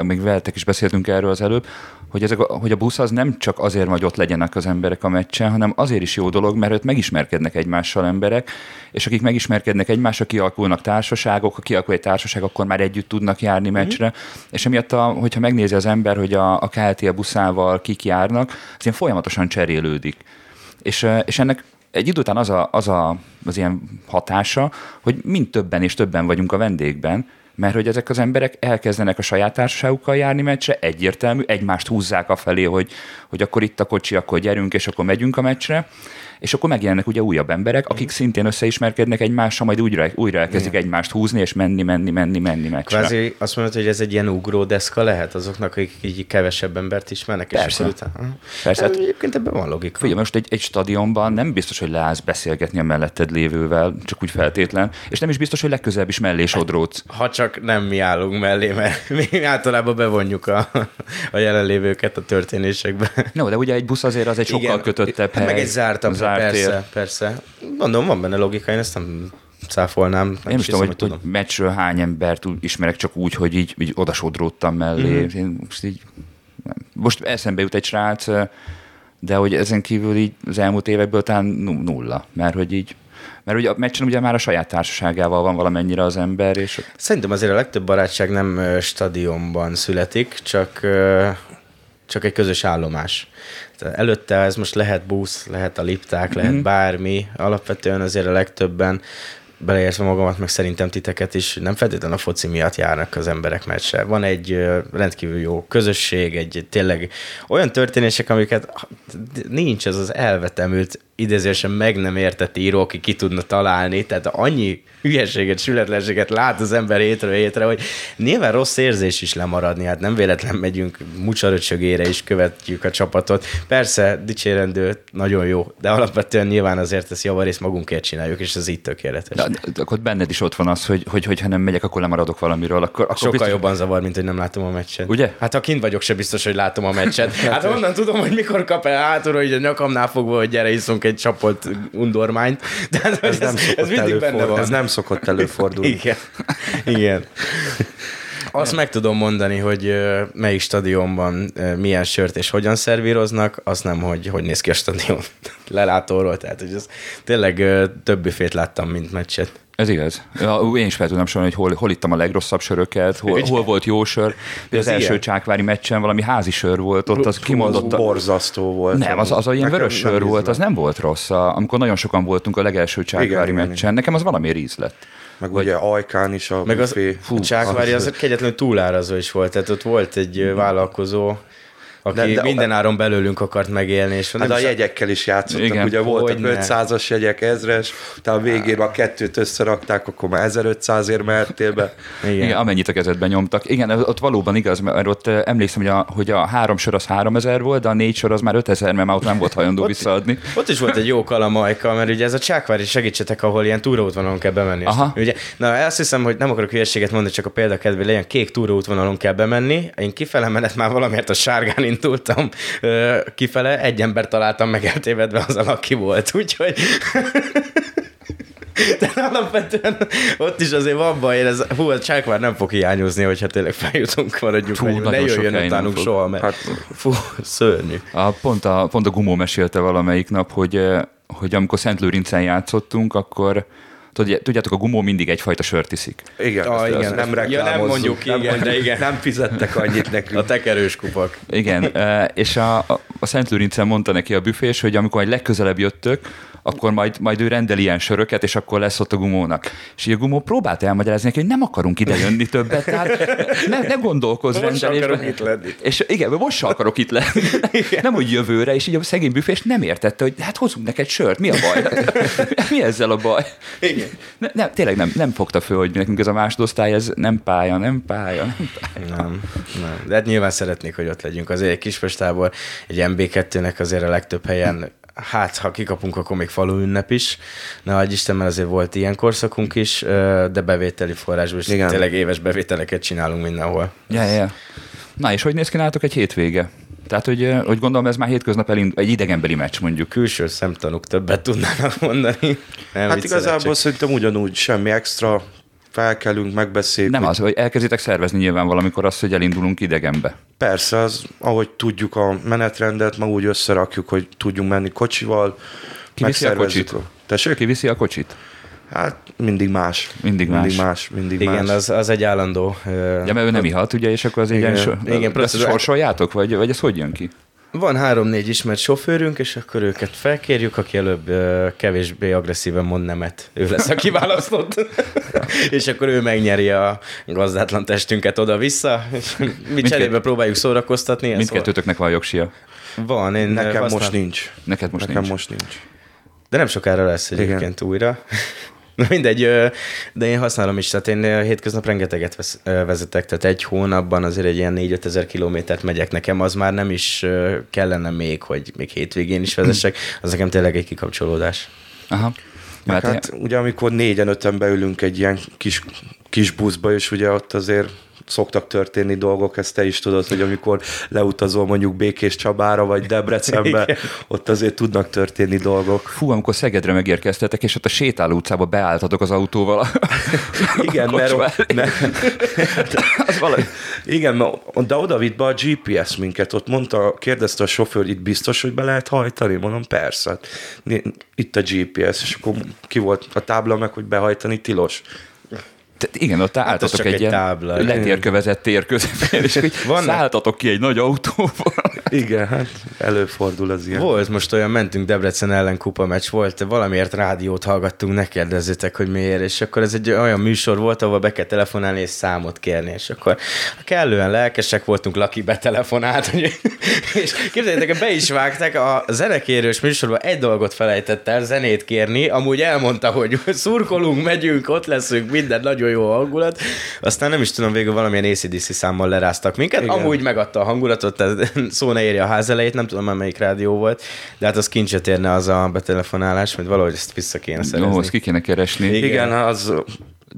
még veletek is beszéltünk erről az előbb, hogy, ezek, a, hogy a busz az nem csak azért, hogy ott legyenek az emberek a meccsen, hanem azért is jó dolog, mert ott megismerkednek egymással emberek, és akik megismerkednek egymással, kialakulnak társaságok, ha kialakul egy társaság, akkor már együtt tudnak járni meccsre, mm-hmm. és emiatt, a, hogyha megnézi az ember, hogy a, a KLT buszával kik járnak, az ilyen folyamatosan cserélődik. És, és ennek egy idő után az, a, az, a, az ilyen hatása, hogy mind többen és többen vagyunk a vendégben, mert hogy ezek az emberek elkezdenek a saját társaságukkal járni meccsre, egyértelmű, egymást húzzák a felé, hogy, hogy akkor itt a kocsi, akkor gyerünk, és akkor megyünk a meccsre, és akkor megjelennek ugye újabb emberek, akik szintén összeismerkednek egymással, majd újra, újra elkezdik Igen. egymást húzni, és menni, menni, menni, menni meccsre. Kvázi azt mondod, hogy ez egy ilyen ugródeszka lehet azoknak, akik így kevesebb embert ismernek, Persze. és utána. Persze. Hát, egyébként ebben van logika. Figyelj, most egy, egy stadionban nem biztos, hogy leállsz beszélgetni a melletted lévővel, csak úgy feltétlen, és nem is biztos, hogy legközelebb is mellé sodródsz. Ha csak nem mi állunk mellé, mert mi általában bevonjuk a, a jelenlévőket a történésekbe. No, de ugye egy busz azért az egy sokkal Igen, kötöttebb hely. Meg egy zártabb zárt persze, persze. Mondom, van benne logika, én ezt nem cáfolnám. Nem én is tudom, hogy, hogy meccsről hány embert ismerek csak úgy, hogy így, így odasodródtam mellé. Mm-hmm. Én most így most eszembe jut egy srác, de hogy ezen kívül így az elmúlt évekből talán nulla, mert hogy így mert ugye a meccsen ugye már a saját társaságával van valamennyire az ember, és... Szerintem azért a legtöbb barátság nem stadionban születik, csak, csak egy közös állomás. Előtte ez most lehet busz, lehet a lipták, lehet mm-hmm. bármi. Alapvetően azért a legtöbben beleértve magamat, meg szerintem titeket is, nem feltétlenül a foci miatt járnak az emberek meccsre. Van egy rendkívül jó közösség, egy tényleg olyan történések, amiket nincs ez az elvetemült idézősen meg nem értett író, aki ki tudna találni, tehát annyi hülyeséget, sületlenséget lát az ember hétről hétre, hogy nyilván rossz érzés is lemaradni, hát nem véletlen megyünk mucsaröcsögére is követjük a csapatot. Persze, dicsérendő, nagyon jó, de alapvetően nyilván azért ezt javarészt magunkért csináljuk, és ez így tökéletes. De, de akkor benned is ott van az, hogy, hogy, hogy ha nem megyek, akkor lemaradok valamiről. Akkor, akkor Sokkal biztos... jobban zavar, mint hogy nem látom a meccset. Ugye? Hát ha kint vagyok, se biztos, hogy látom a meccset. (laughs) Hát honnan tudom, hogy mikor kap el hátulról, hogy a nyakamnál fogva, hogy gyere, iszunk egy csapolt undormányt. De ez, ez, nem ez, ez mindig benne van. Ez nem szokott előfordulni. Igen. Igen. Azt meg tudom mondani, hogy melyik stadionban milyen sört és hogyan szervíroznak, azt nem, hogy hogy néz ki a stadion (laughs) lelátóról. Tehát, hogy ez tényleg ö, több büfét láttam, mint meccset. Ez igaz. Ja, Én is fel tudom sorolni, hogy hol, hol ittam a legrosszabb söröket, hol, hol volt jó sör. Az Ez első ilyen? csákvári meccsen valami házi sör volt, ott az Az kimondott. borzasztó volt. Nem, az, az a ilyen vörös sör volt, az nem volt rossz. Amikor nagyon sokan voltunk a legelső csákvári Igen, meccsen, nekem az valami íz lett. Meg ugye Ajkán is a Meg az, büfé. a csákvári az kegyetlenül túlárazó is volt, tehát ott volt egy vállalkozó, aki De- de, de- de, minden áron belőlünk akart megélni, és Hát nem a is- jegyekkel is játszottak, Igen. Ugye voltak Hogyne. 500-as jegyek, ezres, utána a végén a kettőt összerakták, akkor már 1500-ért mehettél be. Igen. Igen. Amennyit a kezedbe nyomtak. Igen, ott valóban igaz, mert ott emlékszem, hogy a, hogy a három sor az 3000 volt, de a négy sor az már 5000, mert már ott nem volt hajlandó (laughs) visszaadni. Ott is volt egy jó kalamajka, mert ugye ez a csákvári segítsetek, ahol ilyen túraútvonalon kell bemenni. Aha. Ugye, na, azt hiszem, hogy nem akarok hülyeséget mondani, csak a példa kedvé legyen, kék túraútvonalon kell bemenni. Én kifele menet már valamiért a sárgán indultam kifele, egy ember találtam meg eltévedve, az a laki volt, úgyhogy... De alapvetően ott is azért van baj, ez, hú, a csákvár nem fog hiányozni, hogyha tényleg feljutunk, maradjunk, Fú, ne jöjjön utánunk fog. soha, mert hát, fú, szörnyű. A, pont, a, pont a Gumó mesélte valamelyik nap, hogy, hogy amikor Szent Lőrincen játszottunk, akkor tudjátok, a Gumó mindig egyfajta sört iszik. Igen, Ah, azt, igen. azt nem Ja, nem reklámozzuk. mondjuk, igen, de igen. Nem fizettek annyit nekünk. A tekerős kupak. Igen, eh, és a, a, a Szent Lőrincen mondta neki a büfés, hogy amikor egy legközelebb jöttök, akkor majd, majd ő rendel ilyen söröket, és akkor lesz ott a gumónak. És a gumó próbált elmagyarázni neki, hogy nem akarunk ide jönni többet, tehát ne, ne gondolkozz Most rendelésben. itt lenni. És igen, most se akarok itt lenni. Nem, hogy jövőre, és így a szegény büfés nem értette, hogy hát hozunk neked sört, mi a baj? (laughs) mi ezzel a baj? Igen. Ne, nem, tényleg nem, nem fogta föl, hogy nekünk ez a másodosztály, ez nem pálya, nem pálya, nem pálya. Nem, nem. De hát nyilván szeretnék, hogy ott legyünk. Azért egy Kispestából, egy MB2-nek azért a legtöbb helyen hát ha kikapunk, akkor még falu ünnep is. Na, hogy Isten, mert azért volt ilyen korszakunk is, de bevételi forrásból is Igen. tényleg éves bevételeket csinálunk mindenhol. Ja, ja, ja. Na és hogy néz ki nálatok egy hétvége? Tehát, hogy, hogy gondolom ez már hétköznap elind, egy idegenbeli meccs mondjuk. Külső szemtanúk többet tudnának mondani. Nem, Hát igazából csak- szerintem ugyanúgy semmi extra, felkelünk, megbeszéljük. Nem hogy az, hogy elkezditek szervezni nyilván valamikor azt, hogy elindulunk idegenbe. Persze, az, ahogy tudjuk a menetrendet, ma úgy összerakjuk, hogy tudjunk menni kocsival, Ki viszi a kocsit? Tessék? Ki viszi a kocsit? Hát mindig más. Mindig Mindig más. más, mindig Igen, más. az, az egy állandó. Ja, mert ő nem ihat, ugye, és akkor az Igen, igen, so, igen, igen sorsoljátok, vagy, vagy ez hogy jön ki? Van három-négy ismert sofőrünk, és akkor őket felkérjük, aki előbb kevésbé agresszíven mond nemet. Ő lesz a kiválasztott. (laughs) és akkor ő megnyeri a gazdátlan testünket oda-vissza, és mi Mindkét- cserébe próbáljuk szórakoztatni. Mindkettőtöknek van jogsia. Van, én Nekem használ... most nincs. Neked most Nekem nincs. most nincs. De nem sokára lesz egyébként újra. Na mindegy, de én használom is, tehát én hétköznap rengeteget vesz, vezetek, tehát egy hónapban azért egy ilyen 4-5 ezer kilométert megyek nekem, az már nem is kellene még, hogy még hétvégén is vezessek, az nekem tényleg egy kikapcsolódás. Aha. Ja, Hát, hát, ugye amikor négyen, öten beülünk egy ilyen kis, kis buszba, és ugye ott azért szoktak történni dolgok, ezt te is tudod, hogy amikor leutazol mondjuk Békés Csabára, vagy Debrecenbe, Igen. ott azért tudnak történni dolgok. Fú, amikor Szegedre megérkeztetek, és ott a sétáló utcába beálltatok az autóval. a- Igen, a mert, elé. (laughs) az valami. igen, mert de oda vitt be a GPS minket, ott mondta, kérdezte a sofőr, itt biztos, hogy be lehet hajtani? Mondom, persze. Hát, Itt a GPS, és akkor ki volt a tábla meg, hogy behajtani tilos. Te, igen, ott álltatok csak egy, egy ilyen tábla. letérkövezett tér közepén, és hogy szálltatok ki egy nagy autóval. Igen, hát előfordul az ilyen. Volt most olyan, mentünk Debrecen ellen kupa meccs, volt, valamiért rádiót hallgattunk, ne kérdezzétek, hogy miért, és akkor ez egy olyan műsor volt, ahol be kell telefonálni és számot kérni, és akkor kellően lelkesek voltunk, Laki betelefonált, hogy, és képzeljétek, be is vágták, a zenekérős műsorban egy dolgot felejtett el, zenét kérni, amúgy elmondta, hogy szurkolunk, megyünk, ott leszünk, minden nagyon jó hangulat, aztán nem is tudom, végül valamilyen ACDC számmal leráztak minket, Igen. amúgy megadta a hangulatot, tehát (laughs) szó ne érje a ház elejét, nem tudom már melyik rádió volt, de hát az kincset érne az a betelefonálás, mert valahogy ezt vissza kéne szerezni. Ó, azt ki kéne keresni. Igen. Igen, az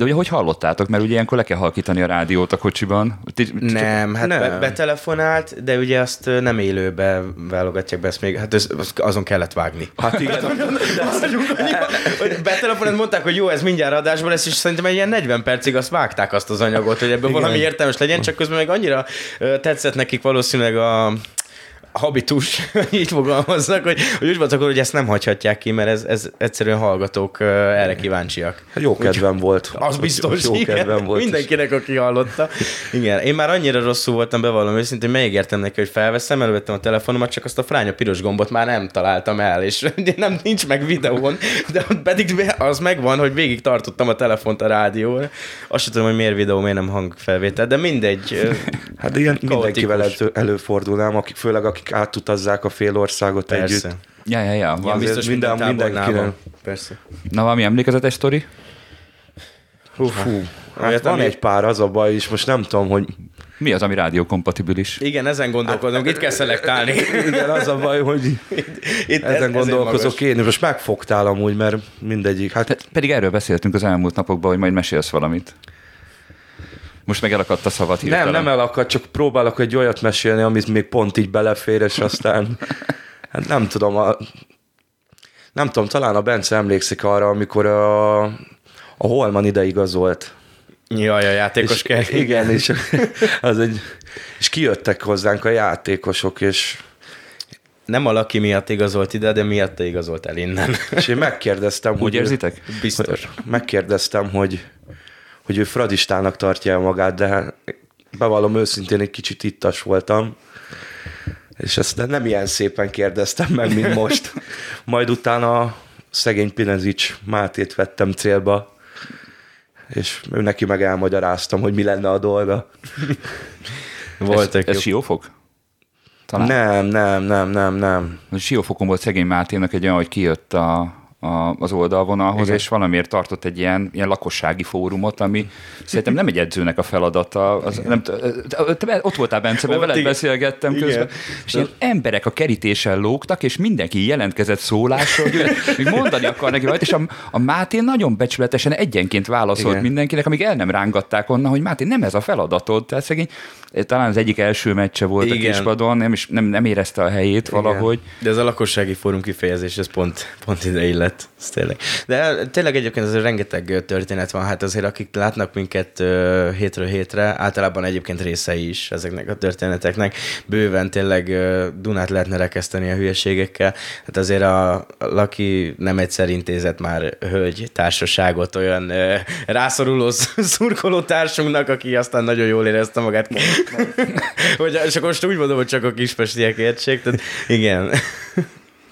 De ugye hogy hallottátok, mert ugye ilyenkor le kell halkítani a rádiót a kocsiban. Nem, hát Nem. Be, betelefonált, de ugye azt nem élőbe válogatják be, ezt még, hát ez, az- azon kellett vágni. Hát igen, Hogy Betelefonált, mondták, hogy jó, ez mindjárt adásban lesz, és szerintem egy ilyen 40 percig azt vágták azt az anyagot, hogy ebből Igen. valami értelmes legyen, csak közben meg annyira tetszett nekik valószínűleg a habitus, (laughs) így fogalmaznak, hogy, hogy úgy voltak, hogy ezt nem hagyhatják ki, mert ez, ez egyszerűen hallgatók erre kíváncsiak. Hát jó kedvem volt. (laughs) Az biztos, Jó igen. kedvem volt. Mindenkinek, aki hallotta. Igen, én már annyira rosszul voltam, bevallom őszintén, hogy megígértem neki, hogy felveszem, elővettem a telefonomat, csak azt a fránya piros gombot már nem találtam el, és (laughs) nem nincs meg videón, de pedig az megvan, hogy végig tartottam a telefont a rádióra. Azt sem tudom, hogy miért videó, miért nem hangfelvétel, de mindegy. Hát ilyen mindenkivel Kaotikus. elő, előfordulnám, akik, főleg akik átutazzák a fél országot Persze. együtt. Ja, ja, ja. Ja, Van. biztos minden- minden, minden mindenkinek. Persze. Na, valami emlékezetes sztori? Hú, fú. Hát Olyat, van ami- egy pár, az a baj, és most nem tudom, hogy Mi az, ami rádiókompatibilis? Igen, ezen gondolkodunk, itt kell szelektálni. igen, az a baj, hogy Itt ez- ezen ezért gondolkozok én, most megfogtál amúgy, mert mindegyik. Hát Pedig erről beszéltünk az elmúlt napokban, hogy majd mesélsz valamit. Most meg elakadt a szavad nem, hirtelen. nem elakad, csak próbálok egy olyat mesélni, amit még pont így belefér, és aztán (laughs) hát nem tudom, a, nem tudom, talán a Bence emlékszik arra, amikor a, a Holman ide igazolt. Jaj, a játékos és, kell. Igen, és, (laughs) az egy, és kijöttek hozzánk a játékosok, és, Nem a Laki miatt igazolt ide, de miatta igazolt el innen. és én megkérdeztem, Úgy hogy érzitek? Biztos. megkérdeztem, hogy, hogy ő fradistának tartja magát, de hát bevallom őszintén, egy kicsit ittas voltam, és ezt nem ilyen szépen kérdeztem meg, mint most. (laughs) Majd utána szegény Pinezics Mátét vettem célba, és ő neki meg elmagyaráztam, hogy mi lenne a dolga. (laughs) Voltak ez, ez siófok? Talán. Nem, nem, nem, nem, nem. A Siófokon volt szegény Máténak egy olyan, hogy kijött a, a, az oldalvonalhoz, Igen. és valamiért tartott egy ilyen, ilyen lakossági fórumot, ami szerintem nem egy edzőnek a feladata. Az, nem, te, te, ott voltál, Bence, mert veled igen. beszélgettem Igen. közben, és ilyen emberek a kerítésen lógtak, és mindenki jelentkezett szólásra, hogy mondani akar neki valamit, és a, a Máté nagyon becsületesen egyenként válaszolt Igen. mindenkinek, amíg el nem rángatták onnan, hogy Máté, nem ez a feladatod. Tehát szegény, talán az egyik első meccse volt Igen. a kispadon, nem, is, nem, nem érezte a helyét valahogy. De ez a lakossági fórum kifejezés, ez pont, pont ide illett. Ez tényleg. De tényleg egyébként azért rengeteg történet van, hát azért akik látnak minket hétről hétre, általában egyébként részei is ezeknek a történeteknek. Bőven tényleg Dunát lehetne rekeszteni a hülyeségekkel. Hát azért a, Laki nem egyszer intézett már hölgy társaságot olyan rászoruló (laughs) szurkoló társunknak, aki aztán nagyon jól érezte magát. (laughs) hogy, és akkor most úgy mondom, hogy csak a kispestiek értsék. Tehát igen.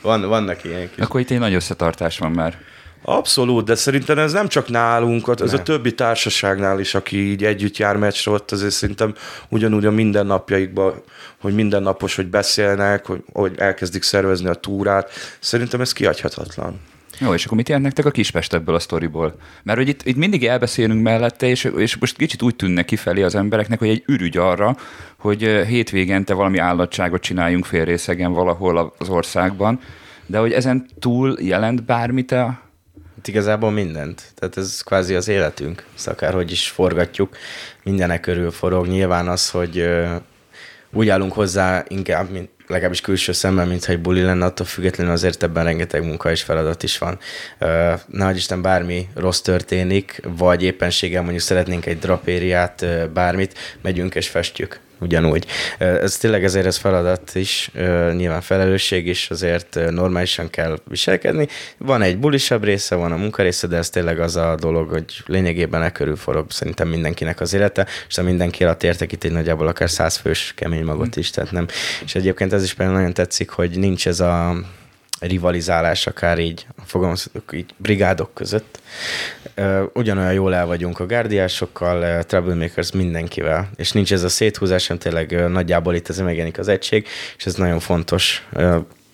Van, vannak ilyen kis... Akkor itt egy nagy összetartás van már. Abszolút, de szerintem ez nem csak nálunk, ez Nem. a többi társaságnál is, aki így együtt jár meccsre, ott azért szerintem ugyanúgy a mindennapjaikban, hogy mindennapos, hogy beszélnek, hogy, hogy elkezdik szervezni a túrát. Szerintem ez kiadhatatlan. Jó, és akkor mit jelent nektek a Kispest ebből a sztoriból? Mert hogy itt, itt mindig elbeszélünk mellette, és, és most kicsit úgy tűnnek kifelé az embereknek, hogy egy ürügy arra, hogy hétvégente valami állatságot csináljunk félrészegen valahol az országban, de hogy ezen túl jelent bármit a... Hát igazából mindent. Tehát ez kvázi az életünk. Ezt akárhogy is forgatjuk, mindenek körül forog. Nyilván az, hogy úgy állunk hozzá inkább, mint legalábbis külső szemmel, mintha egy buli lenne, attól függetlenül azért ebben rengeteg munka és feladat is van. Nehogy Isten bármi rossz történik, vagy éppenséggel mondjuk szeretnénk egy drapériát, bármit, megyünk és festjük ugyanúgy. Ez tényleg ezért ez feladat is, nyilván felelősség is, azért normálisan kell viselkedni. Van egy bulisabb része, van a munkarésze, de ez tényleg az a dolog, hogy lényegében e körül forog szerintem mindenkinek az élete, és ha mindenki alatt értek itt egy nagyjából akár százfős kemény magot is, tehát nem. És egyébként ez is például nagyon tetszik, hogy nincs ez a rivalizálás akár így, fogalmazhatok így, brigádok között. Ugyanolyan jól el vagyunk a gárdiásokkal, troublemakers mindenkivel, és nincs ez a széthúzás, hanem tényleg nagyjából itt ez megjelenik az egység, és ez nagyon fontos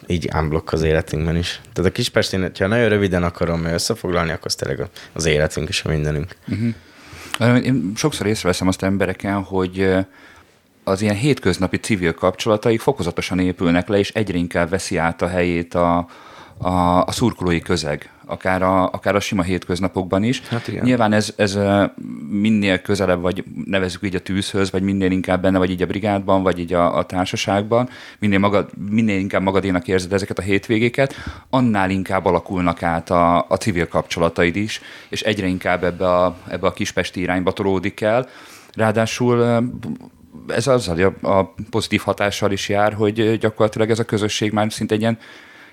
így unblock az életünkben is. Tehát a Kispestén, ha nagyon röviden akarom összefoglalni, akkor az tényleg az életünk és a mindenünk. Én sokszor észreveszem azt embereken, hogy az ilyen hétköznapi civil kapcsolataik fokozatosan épülnek le, és egyre inkább veszi át a helyét a, a, a szurkolói közeg, akár a, akár a sima hétköznapokban is. Hát igen. Nyilván ez, ez minél közelebb, vagy nevezük így a tűzhöz, vagy minél inkább benne vagy így a brigádban, vagy így a, a társaságban, minél, magad, minél inkább magadénak érzed ezeket a hétvégéket, annál inkább alakulnak át a, a civil kapcsolataid is, és egyre inkább ebbe a, ebbe a kispesti irányba tolódik el. Ráadásul ez azzal a, a pozitív hatással is jár, hogy gyakorlatilag ez a közösség már szinte egy ilyen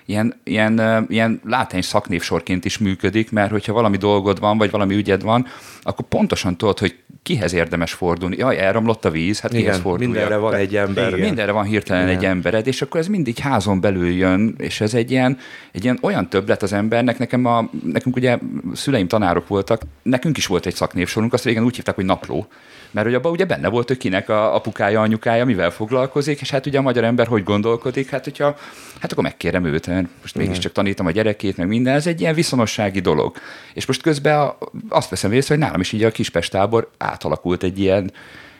ilyen, ilyen, ilyen látens szaknévsorként is működik, mert hogyha valami dolgod van, vagy valami ügyed van, akkor pontosan tudod, hogy kihez érdemes fordulni. Jaj, elromlott a víz, hát kihez Igen, forduljak? mindenre van egy ember. Igen. Mindenre van hirtelen Igen. egy embered, és akkor ez mindig házon belül jön, és ez egy ilyen, egy ilyen olyan többlet az embernek. Nekem a, nekünk ugye szüleim tanárok voltak, nekünk is volt egy szaknévsorunk, azt régen úgy hívták, hogy napló mert hogy abban ugye benne volt, hogy kinek a apukája, anyukája, mivel foglalkozik, és hát ugye a magyar ember hogy gondolkodik, hát hogyha, hát akkor megkérem őt, mert most mégiscsak tanítom a gyerekét, meg minden, ez egy ilyen viszonossági dolog. És most közben a, azt veszem észre, hogy nálam is így a Kispest tábor átalakult egy ilyen,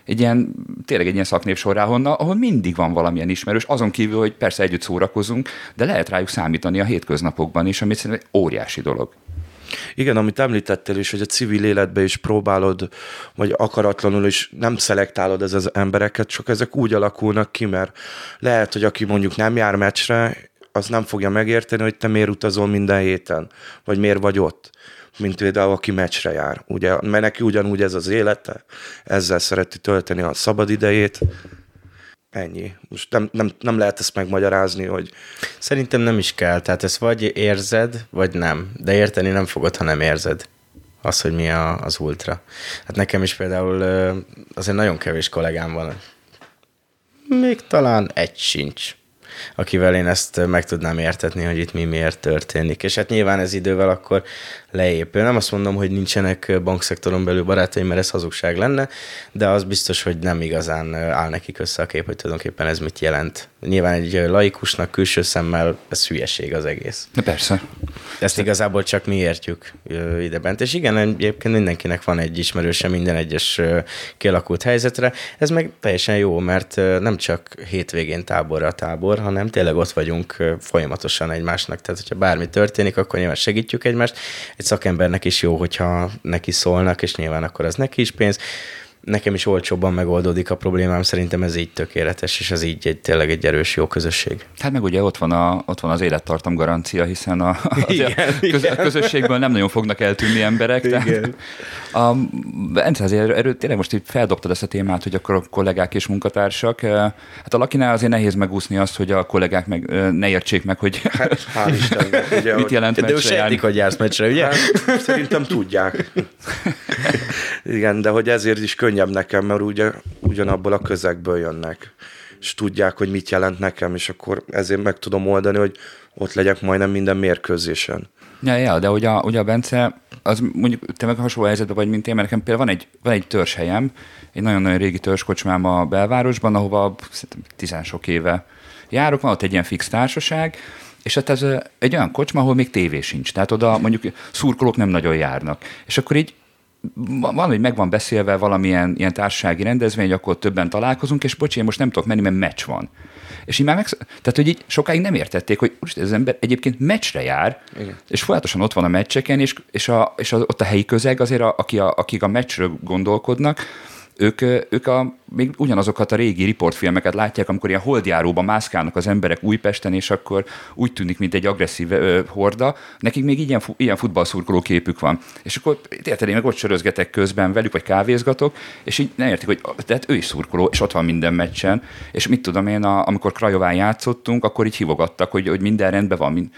egy ilyen, tényleg egy ilyen szaknévsorrá, ahonnan, ahol mindig van valamilyen ismerős, azon kívül, hogy persze együtt szórakozunk, de lehet rájuk számítani a hétköznapokban is, ami szerintem egy óriási dolog. Igen, amit említettél is, hogy a civil életbe is próbálod, vagy akaratlanul is nem szelektálod ez az embereket, csak ezek úgy alakulnak ki, mert lehet, hogy aki mondjuk nem jár meccsre, az nem fogja megérteni, hogy te miért utazol minden héten, vagy miért vagy ott mint például aki meccsre jár. Ugye, mert neki ugyanúgy ez az élete, ezzel szereti tölteni a szabad idejét, Ennyi. Most nem, nem, nem lehet ezt megmagyarázni, hogy... Szerintem nem is kell. Tehát ezt vagy érzed, vagy nem. De érteni nem fogod, ha nem érzed az, hogy mi a, az ultra. Hát nekem is például azért nagyon kevés kollégám van. Még talán egy sincs akivel én ezt meg tudnám értetni, hogy itt mi miért történik. És hát nyilván ez idővel akkor leépül. Nem azt mondom, hogy nincsenek bankszektoron belül barátaim, mert ez hazugság lenne, de az biztos, hogy nem igazán áll nekik össze a kép, hogy tulajdonképpen ez mit jelent. Nyilván egy laikusnak külső szemmel ez hülyeség az egész. De persze. Ezt igazából csak mi értjük ide bent. És igen, egyébként mindenkinek van egy ismerőse minden egyes kialakult helyzetre. Ez meg teljesen jó, mert nem csak hétvégén táborra a tábor, hanem tényleg ott vagyunk folyamatosan egymásnak. Tehát, hogyha bármi történik, akkor nyilván segítjük egymást egy szakembernek is jó, hogyha neki szólnak, és nyilván akkor az neki is pénz. Nekem is olcsóbban megoldódik a problémám, szerintem ez így tökéletes, és ez így egy, tényleg egy erős, jó közösség. Hát meg ugye ott van, a, ott van az élettartam garancia, hiszen a, igen, köz, igen. a közösségből nem nagyon fognak eltűnni emberek. Igen. Tehát a, Bence, azért erről tényleg most így feldobtad ezt a témát, hogy akkor a kollégák és munkatársak. Hát a lakinál azért nehéz megúszni azt, hogy a kollégák meg, ne értsék meg, hogy hát, hál' Istennek, (laughs) ugye, mit jelent De ők sejtik, hogy jársz meccsre, ugye? Hát, szerintem tudják. (laughs) Igen, de hogy ezért is könnyebb nekem, mert ugye ugyanabból a közegből jönnek és tudják, hogy mit jelent nekem, és akkor ezért meg tudom oldani, hogy ott legyek majdnem minden mérkőzésen. Ja, ja, de ugye, ugye a Bence, az mondjuk te meg hasonló helyzetben vagy, mint én, mert nekem például van egy, van egy törzshelyem, egy nagyon-nagyon régi törzskocsmám a belvárosban, ahova tizen sok éve járok, van ott egy ilyen fix társaság, és hát ez egy olyan kocsma, ahol még tévé sincs. Tehát oda mondjuk szurkolók nem nagyon járnak. És akkor így van, hogy meg van beszélve valamilyen ilyen társasági rendezvény, akkor többen találkozunk, és bocsi, én most nem tudok menni, mert meccs van. És így már meg, tehát, hogy így sokáig nem értették, hogy most ez az ember egyébként meccsre jár, Igen. és folyamatosan ott van a meccseken, és, és, a, és a, ott a helyi közeg azért, a, aki a, akik a meccsről gondolkodnak, ők, ők a, még ugyanazokat a régi riportfilmeket látják, amikor ilyen holdjáróban mászkálnak az emberek Újpesten, és akkor úgy tűnik, mint egy agresszív ö, horda. Nekik még ilyen, ilyen futballszurkoló képük van. És akkor érted, én meg ott sörözgetek közben velük, vagy kávézgatok, és így nem értik, hogy tehát ő is szurkoló, és ott van minden meccsen. És mit tudom én, a, amikor Krajován játszottunk, akkor így hívogattak, hogy, hogy minden rendben van. Mind,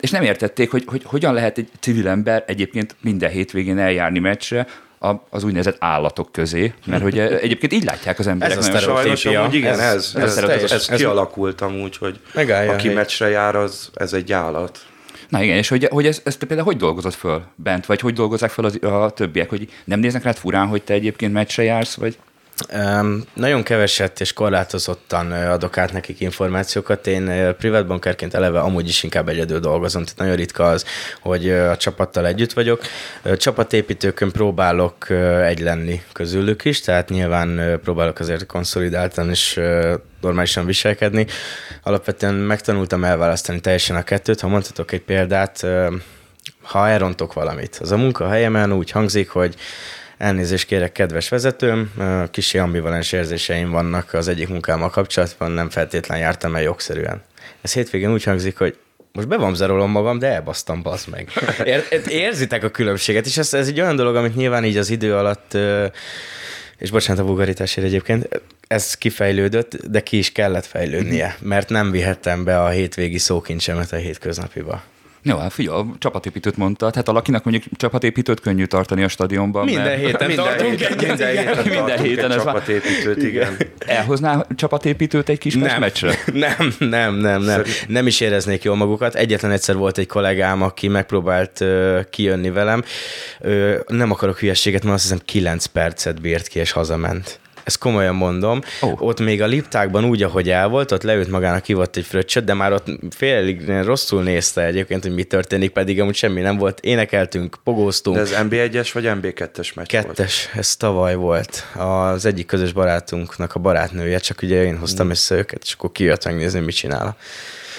és nem értették, hogy, hogy hogyan lehet egy civil ember egyébként minden hétvégén eljárni meccsre, a, az úgynevezett állatok közé, mert hogy egyébként így látják az emberek. Ez a sajnos, amúgy igen, ez, ez, ez, ez, ez, ez kialakult amúgy, hogy Megállja aki meccsre jár, az, ez egy állat. Na igen, és hogy, hogy ez, ezt például hogy dolgozott föl bent, vagy hogy dolgozzák föl az, a többiek, hogy nem néznek rád furán, hogy te egyébként meccsre jársz, vagy? Nagyon keveset és korlátozottan adok át nekik információkat. Én privát bankerként eleve amúgy is inkább egyedül dolgozom, tehát nagyon ritka az, hogy a csapattal együtt vagyok. Csapatépítőkön próbálok egy lenni közülük is, tehát nyilván próbálok azért konszolidáltan és normálisan viselkedni. Alapvetően megtanultam elválasztani teljesen a kettőt. Ha mondhatok egy példát, ha elrontok valamit, az a munkahelyemen úgy hangzik, hogy Elnézést kérek, kedves vezetőm, kisi ambivalens érzéseim vannak az egyik munkámmal kapcsolatban, nem feltétlen jártam el jogszerűen. Ez hétvégén úgy hangzik, hogy most bevamzerolom magam, de elbasztam, basz meg. Ér, érzitek a különbséget, és ez, ez egy olyan dolog, amit nyilván így az idő alatt, és bocsánat a vulgaritásért egyébként, ez kifejlődött, de ki is kellett fejlődnie, mert nem vihettem be a hétvégi szókincsemet a hétköznapiba. Jó, hát figyelj, csapatépítőt mondta, tehát valakinek mondjuk csapatépítőt könnyű tartani a stadionban. Minden mert... héten minden tartunk héten, egyet, minden héten, Minden héten ez csapatépítőt, igen. Elhoznál csapatépítőt egy kis Nem. meccsre? (laughs) Nem, nem, nem, nem. Nem is éreznék jól magukat. Egyetlen egyszer volt egy kollégám, aki megpróbált uh, kijönni velem. Uh, nem akarok hülyességet, mert azt hiszem 9 percet bírt ki, és hazament. Ezt komolyan mondom. Oh. Ott még a liptákban úgy, ahogy el volt, ott leült magának, kivott egy fröccsöt, de már ott félig rosszul nézte egyébként, hogy mi történik, pedig amúgy semmi nem volt. Énekeltünk, pogóztunk. De ez NB1-es vagy NB2-es meccs volt? Kettes, ez tavaly volt. Az egyik közös barátunknak a barátnője, csak ugye én hoztam össze őket, és akkor kijött megnézni, mit csinál.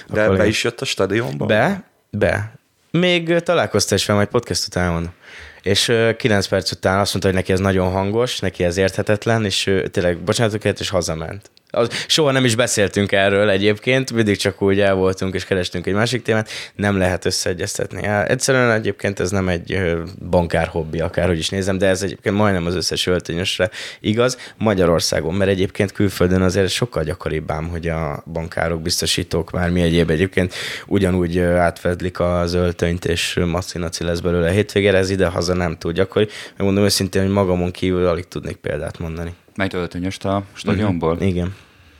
De be is jött a stadionba? Be, be. Még ö, találkozta is fel, majd podcast után elmondom. És ö, 9 perc után azt mondta, hogy neki ez nagyon hangos, neki ez érthetetlen, és ö, tényleg bocsánatot kért, és hazament. Az, soha nem is beszéltünk erről egyébként, mindig csak úgy el voltunk, és kerestünk egy másik témát, nem lehet összeegyeztetni. Ja, egyszerűen egyébként ez nem egy bankár hobbi, akárhogy is nézem, de ez egyébként majdnem az összes öltönyösre igaz. Magyarországon, mert egyébként külföldön azért sokkal gyakoribb hogy a bankárok, biztosítók, bármi egyéb egyébként ugyanúgy ö, átfedlik az öltönyt, és masszinaci lesz belőle a hétvégére, ez ide-haza nem túl gyakori. Megmondom őszintén, hogy magamon kívül alig tudnék példát mondani. Melyik öltönyöst a stadionból? Igen.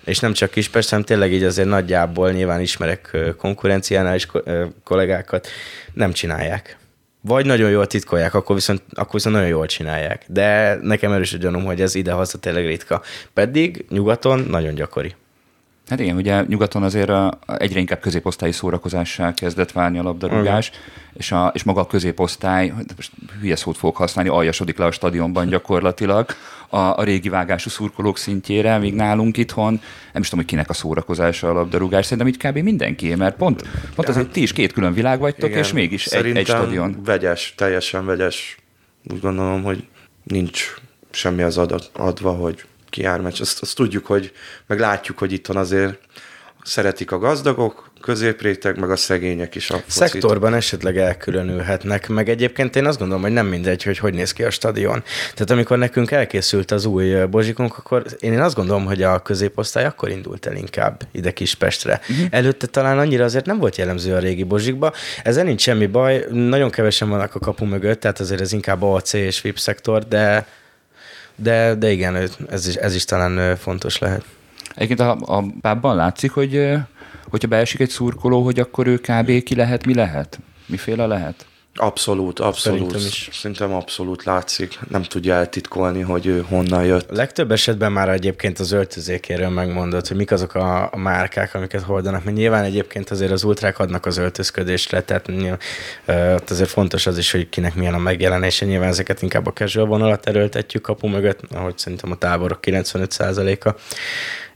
És nem csak Kispest, hanem tényleg így azért nagyjából nyilván ismerek konkurenciánál is kollégákat, nem csinálják. Vagy nagyon jól titkolják, akkor viszont, akkor viszont nagyon jól csinálják. De nekem erős a gyanúm, hogy ez ide-haza tényleg ritka. Pedig nyugaton nagyon gyakori. Hát igen, ugye nyugaton azért a, egyre inkább középosztályi szórakozássá kezdett válni a labdarúgás, és, a, és maga a középosztály, hát most hülye szót fogok használni, aljasodik le a stadionban gyakorlatilag a, a régi vágású szurkolók szintjére, míg nálunk itthon, nem is tudom, hogy kinek a szórakozása a labdarúgás, szerintem így kb. mindenki, mert pont, pont az, hogy ti is két külön világ vagytok, Igen. és mégis egy, egy stadion. vegyes, teljesen vegyes. Úgy gondolom, hogy nincs semmi az adat, adva, hogy ki jár meccs. Azt, azt tudjuk, hogy meg látjuk, hogy itthon azért szeretik a gazdagok, középréteg, meg a szegények is a focit. Szektorban esetleg elkülönülhetnek, meg egyébként én azt gondolom, hogy nem mindegy, hogy hogy néz ki a stadion. Tehát amikor nekünk elkészült az új bozsikunk, akkor én azt gondolom, hogy a középosztály akkor indult el inkább ide Kispestre. Uh-huh. Előtte talán annyira azért nem volt jellemző a régi bozsikba. Ezzel nincs semmi baj, nagyon kevesen vannak a kapu mögött, tehát azért ez inkább AC és VIP szektor, de de, de igen, ez is, ez is talán fontos lehet. Egyébként a, a bábban látszik, hogy hogyha beesik egy szurkoló, hogy akkor ő kb. ki lehet, mi lehet? Miféle lehet? Abszolút, abszolút. Szerintem is. Szerintem abszolút látszik. Nem tudja eltitkolni, hogy ő honnan jött. A legtöbb esetben már egyébként az öltözékéről megmondod, hogy mik azok a, a márkák, amiket hordanak, mert nyilván egyébként azért az ultrák adnak az öltözködésre, tehát nyilván, ö, ott azért fontos az is, hogy kinek milyen a megjelenése, nyilván ezeket inkább a casual vonalat erőltetjük kapu mögött, ahogy szerintem a táborok 95%-a,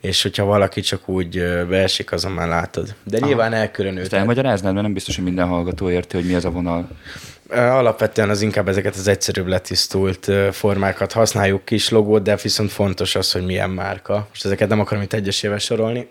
és hogyha valaki csak úgy beesik, azon már látod. De nyilván elkülönült. Ezt elmagyaráznád, mert nem biztos, hogy minden hallgató érti, hogy mi az a vonal. Alapvetően az inkább ezeket az egyszerűbb letisztult formákat használjuk kis logót, de viszont fontos az, hogy milyen márka. Most ezeket nem akarom itt egyesével sorolni.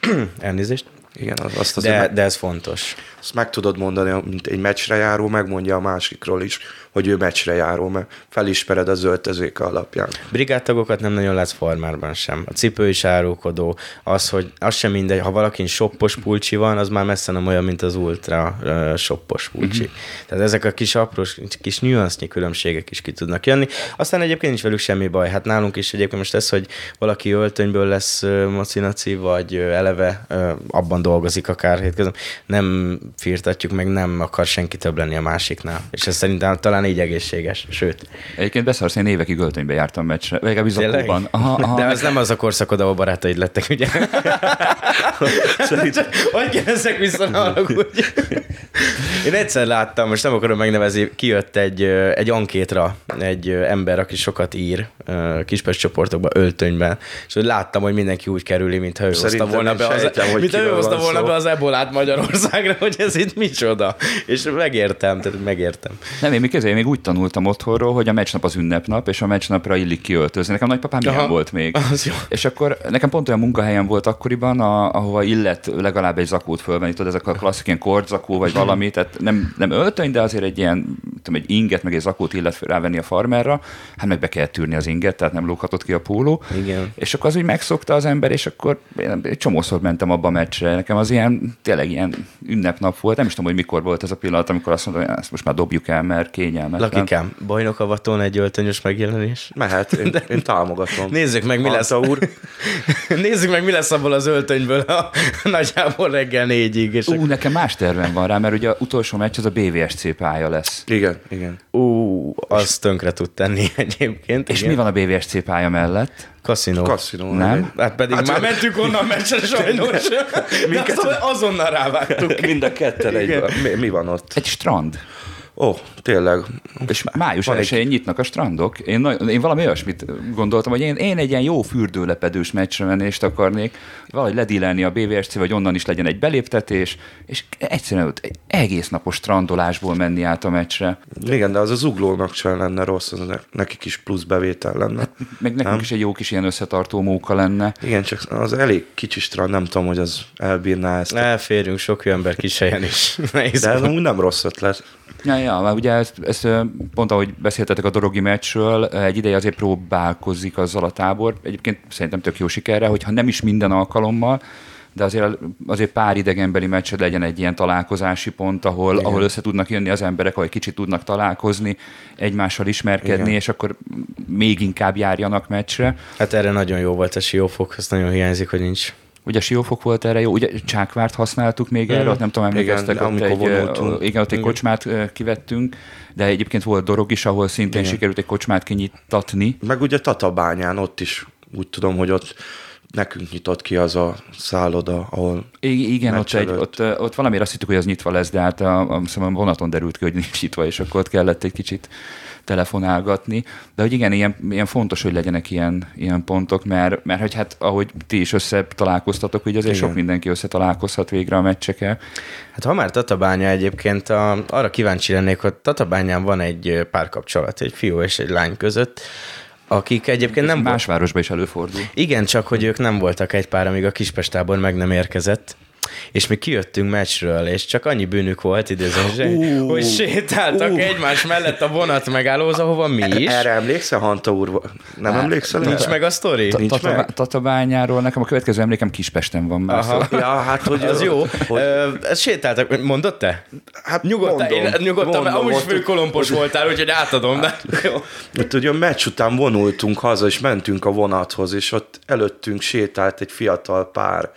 (clears throat) Elnézést. Igen, az- azt azért De, meg, de ez fontos. azt meg tudod mondani, mint egy meccsre járó, megmondja a másikról is, hogy ő meccsre járó, mert felismered az öltözéke alapján. Brigádtagokat nem nagyon látsz formárban sem. A cipő is árulkodó. Az, hogy az sem mindegy, ha valakin soppos pulcsi van, az már messze nem olyan, mint az ultra uh, soppos pulcsi. Uh-huh. Tehát ezek a kis aprós, kis nüansznyi különbségek is ki tudnak jönni. Aztán egyébként nincs velük semmi baj. Hát nálunk is egyébként most ez, hogy valaki öltönyből lesz uh, macinaci, vagy uh, eleve uh, abban dolgozik akár hétköznap, nem firtatjuk meg, nem akar senki több lenni a másiknál. És ez szerintem talán így egészséges, sőt. Egyébként beszarsz, én évekig öltönybe jártam meccsre, vagy legalábbis zakóban. Aha, (laughs) aha, De az nem az a korszakod, ahol barátaid lettek, ugye? (laughs) Szerintem... Hogy kérdezzek vissza, haragudj. Én egyszer láttam, most nem akarom megnevezni, kijött egy, egy ankétra egy ember, aki sokat ír kispest csoportokban, öltönyben, és hogy láttam, hogy mindenki úgy kerüli, mintha ő hozta Szerintem volna én be az, sejtem, hogy mintha ő hozta volna szó. be az ebolát Magyarországra, (laughs) hogy ez itt micsoda. És megértem, tehát megértem. Nem, én még ezért még úgy tanultam otthonról, hogy a meccsnap az ünnepnap, és a meccsnapra illik kiöltözni. Nekem nagypapám ilyen Aha. volt még. Az jó. És akkor nekem pont olyan munkahelyem volt akkoriban, a, ahova illet legalább egy zakót fölvenni, tudod, ezek a klasszik ilyen kordzakó vagy valami, tehát nem, nem öltöny, de azért egy ilyen, tudom, egy inget, meg egy zakót illet rávenni a farmerra, hát meg be kellett tűrni az inget, tehát nem lóghatott ki a póló. Igen. És akkor az úgy megszokta az ember, és akkor én egy csomószor mentem abba a meccsre. Nekem az ilyen, tényleg ilyen ünnepnap volt. Nem is tudom, hogy mikor volt ez a pillanat, amikor azt mondom, hogy ezt most már dobjuk el, mert kényelmetlen. Lakikám, bajnokavatón egy öltönyös megjelenés. Mehet, én, én támogatom. Nézzük meg, mi lesz. Anta úr. (laughs) Nézzük meg, mi lesz abból az öltönyből a, (laughs) nagyjából reggel négyig. És Ú, nekem más tervem van rá, mert ugye az utolsó meccs az a BVSC pálya lesz. Igen, igen. ú, azt tönkre tud tenni (laughs) egyébként. És igen. mi van a BVSC pálya mellett? Kaszinó. Kaszinó. Nem? Hát pedig hát, már mentünk onnan meccsre sajnos. De azt azonnal rávágtuk. Mind a ketten egy, mi, mi van ott? Egy strand. Ó, oh, tényleg. És május Van egy- 1 nyitnak a strandok. Én, nagyon- én valami olyasmit gondoltam, hogy én, én egy ilyen jó fürdőlepedős meccsremenést akarnék, valahogy ledílelni a BVSC, vagy onnan is legyen egy beléptetés, és egyszerűen ott egy egész napos strandolásból menni át a meccsre. Igen, de az az uglónak sem lenne rossz, az ne- nekik is plusz bevétel lenne. Meg nekünk Nem? is egy jó kis ilyen összetartó móka lenne. Igen, csak az elég kicsi strand, nem tudom, hogy az elbírná ezt. Elférünk sok jó ember kis helyen is. (laughs) De ez amúgy nem rossz ötlet. Ja, ja, mert ugye ezt, ezt pont ahogy beszéltetek a Dorogi meccsről, egy ideje azért próbálkozik azzal a tábor. Egyébként szerintem tök jó sikerre, hogyha nem is minden alkalommal, de azért, azért pár idegenbeli meccsed legyen egy ilyen találkozási pont, ahol, ahol össze tudnak jönni az emberek, ahol egy kicsit tudnak találkozni, egymással ismerkedni, Igen. és akkor még inkább járjanak meccsre. Hát erre nagyon jó volt a siófok, azt nagyon hiányzik, hogy nincs. Ugye Siófok volt erre jó, ugye Csákvárt használtuk még erre, ott nem tudom, emlékeztek, Igen, ott egy, vonultunk. igen, ott egy Igen. kocsmát kivettünk, de egyébként volt Dorog is, ahol szintén Igen. sikerült egy kocsmát kinyitatni. Meg ugye Tatabányán ott is úgy tudom, hogy ott nekünk nyitott ki az a szálloda, ahol I- igen, ott, egy, ott, ott valamiért azt hittük, hogy az nyitva lesz, de hát a, a, a vonaton derült ki, hogy nincs nyitva, és akkor ott kellett egy kicsit telefonálgatni. De hogy igen, ilyen, ilyen fontos, hogy legyenek ilyen, ilyen pontok, mert, mert hogy hát ahogy ti is össze találkoztatok, ugye azért Igen. sok mindenki össze találkozhat végre a meccsekkel. Hát ha már Tatabánya egyébként, a, arra kíváncsi lennék, hogy Tatabányán van egy párkapcsolat, egy fiú és egy lány között, akik egyébként nem Nem volt- Más városban is előfordul. Igen, csak hogy ők nem voltak egy pár, amíg a Kispestábor meg nem érkezett. És mi kijöttünk meccsről, és csak annyi bűnük volt idézősen, Ú. hogy sétáltak egymás mellett a vonat megállóhoz, ahova mi is. Erre emlékszel, Hanta úr? Nem Hát, emlékszel? Nincs erre? meg a sztori? Nincs Tatabá- meg? Tatabányáról nekem a következő emlékem Kispesten van már. Aha. Szóval. Ja, hát hogy... Az jó. Hogy, ezt sétáltak. Mondod te? hát Nyugodtan, mondom, én nyugodtan, mert mondom, amúgy főkolompos voltál, úgyhogy átadom. De... Jó. Ott ugye a meccs után vonultunk haza, és mentünk a vonathoz, és ott előttünk sétált egy fiatal pár.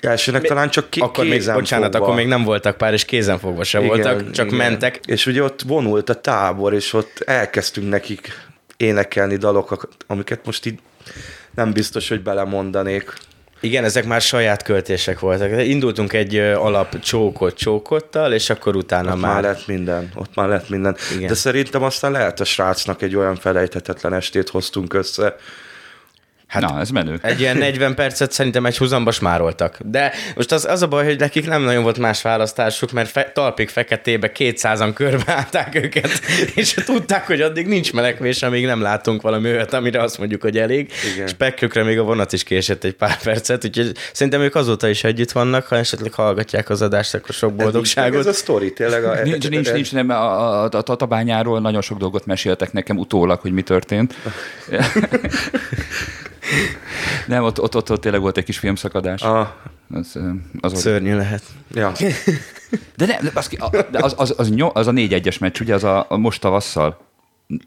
Elsőnek talán csak ki, Akkor még, bocsánat, fogva. akkor még nem voltak pár, és kézenfogva se voltak, csak mentek. És ugye ott vonult a tábor, és ott elkezdtünk nekik énekelni dalokat, amiket most így nem biztos, hogy belemondanék. Igen, ezek már saját költések voltak. Indultunk egy alap csókot csókottal, és akkor utána Ott már már... lett minden, ott már lett minden. Igen. De szerintem aztán lehet a srácnak egy olyan felejthetetlen estét hoztunk össze. Hát, Na, ez menő. Egy ilyen 40 percet szerintem egy húzamba smároltak. De most az, az a baj, hogy nekik nem nagyon volt más választásuk, mert fe, talpig feketébe 200-an körbeállták őket, (laughs) és tudták, hogy addig nincs melekvés, amíg nem látunk valami olyat, amire azt mondjuk, hogy elég. Igen. És Peklükre még a vonat is késett egy pár percet, úgyhogy szerintem ők azóta is együtt vannak, ha esetleg hallgatják az adást, akkor sok Ez boldogságot. a sztori, tényleg. A, Nincs, nincs, nincs, nem, a, a, a Tatabányáról nagyon sok dolgot meséltek nekem utólag, hogy mi történt. (laughs) nem, ott, ott, ott, ott tényleg volt egy kis filmszakadás. A, Az, az. Szörnyű lehet. ja. De nem, de az, de az, az, az, nyom, az a 4-1-es meccs, ugye az a, a most tavasszal.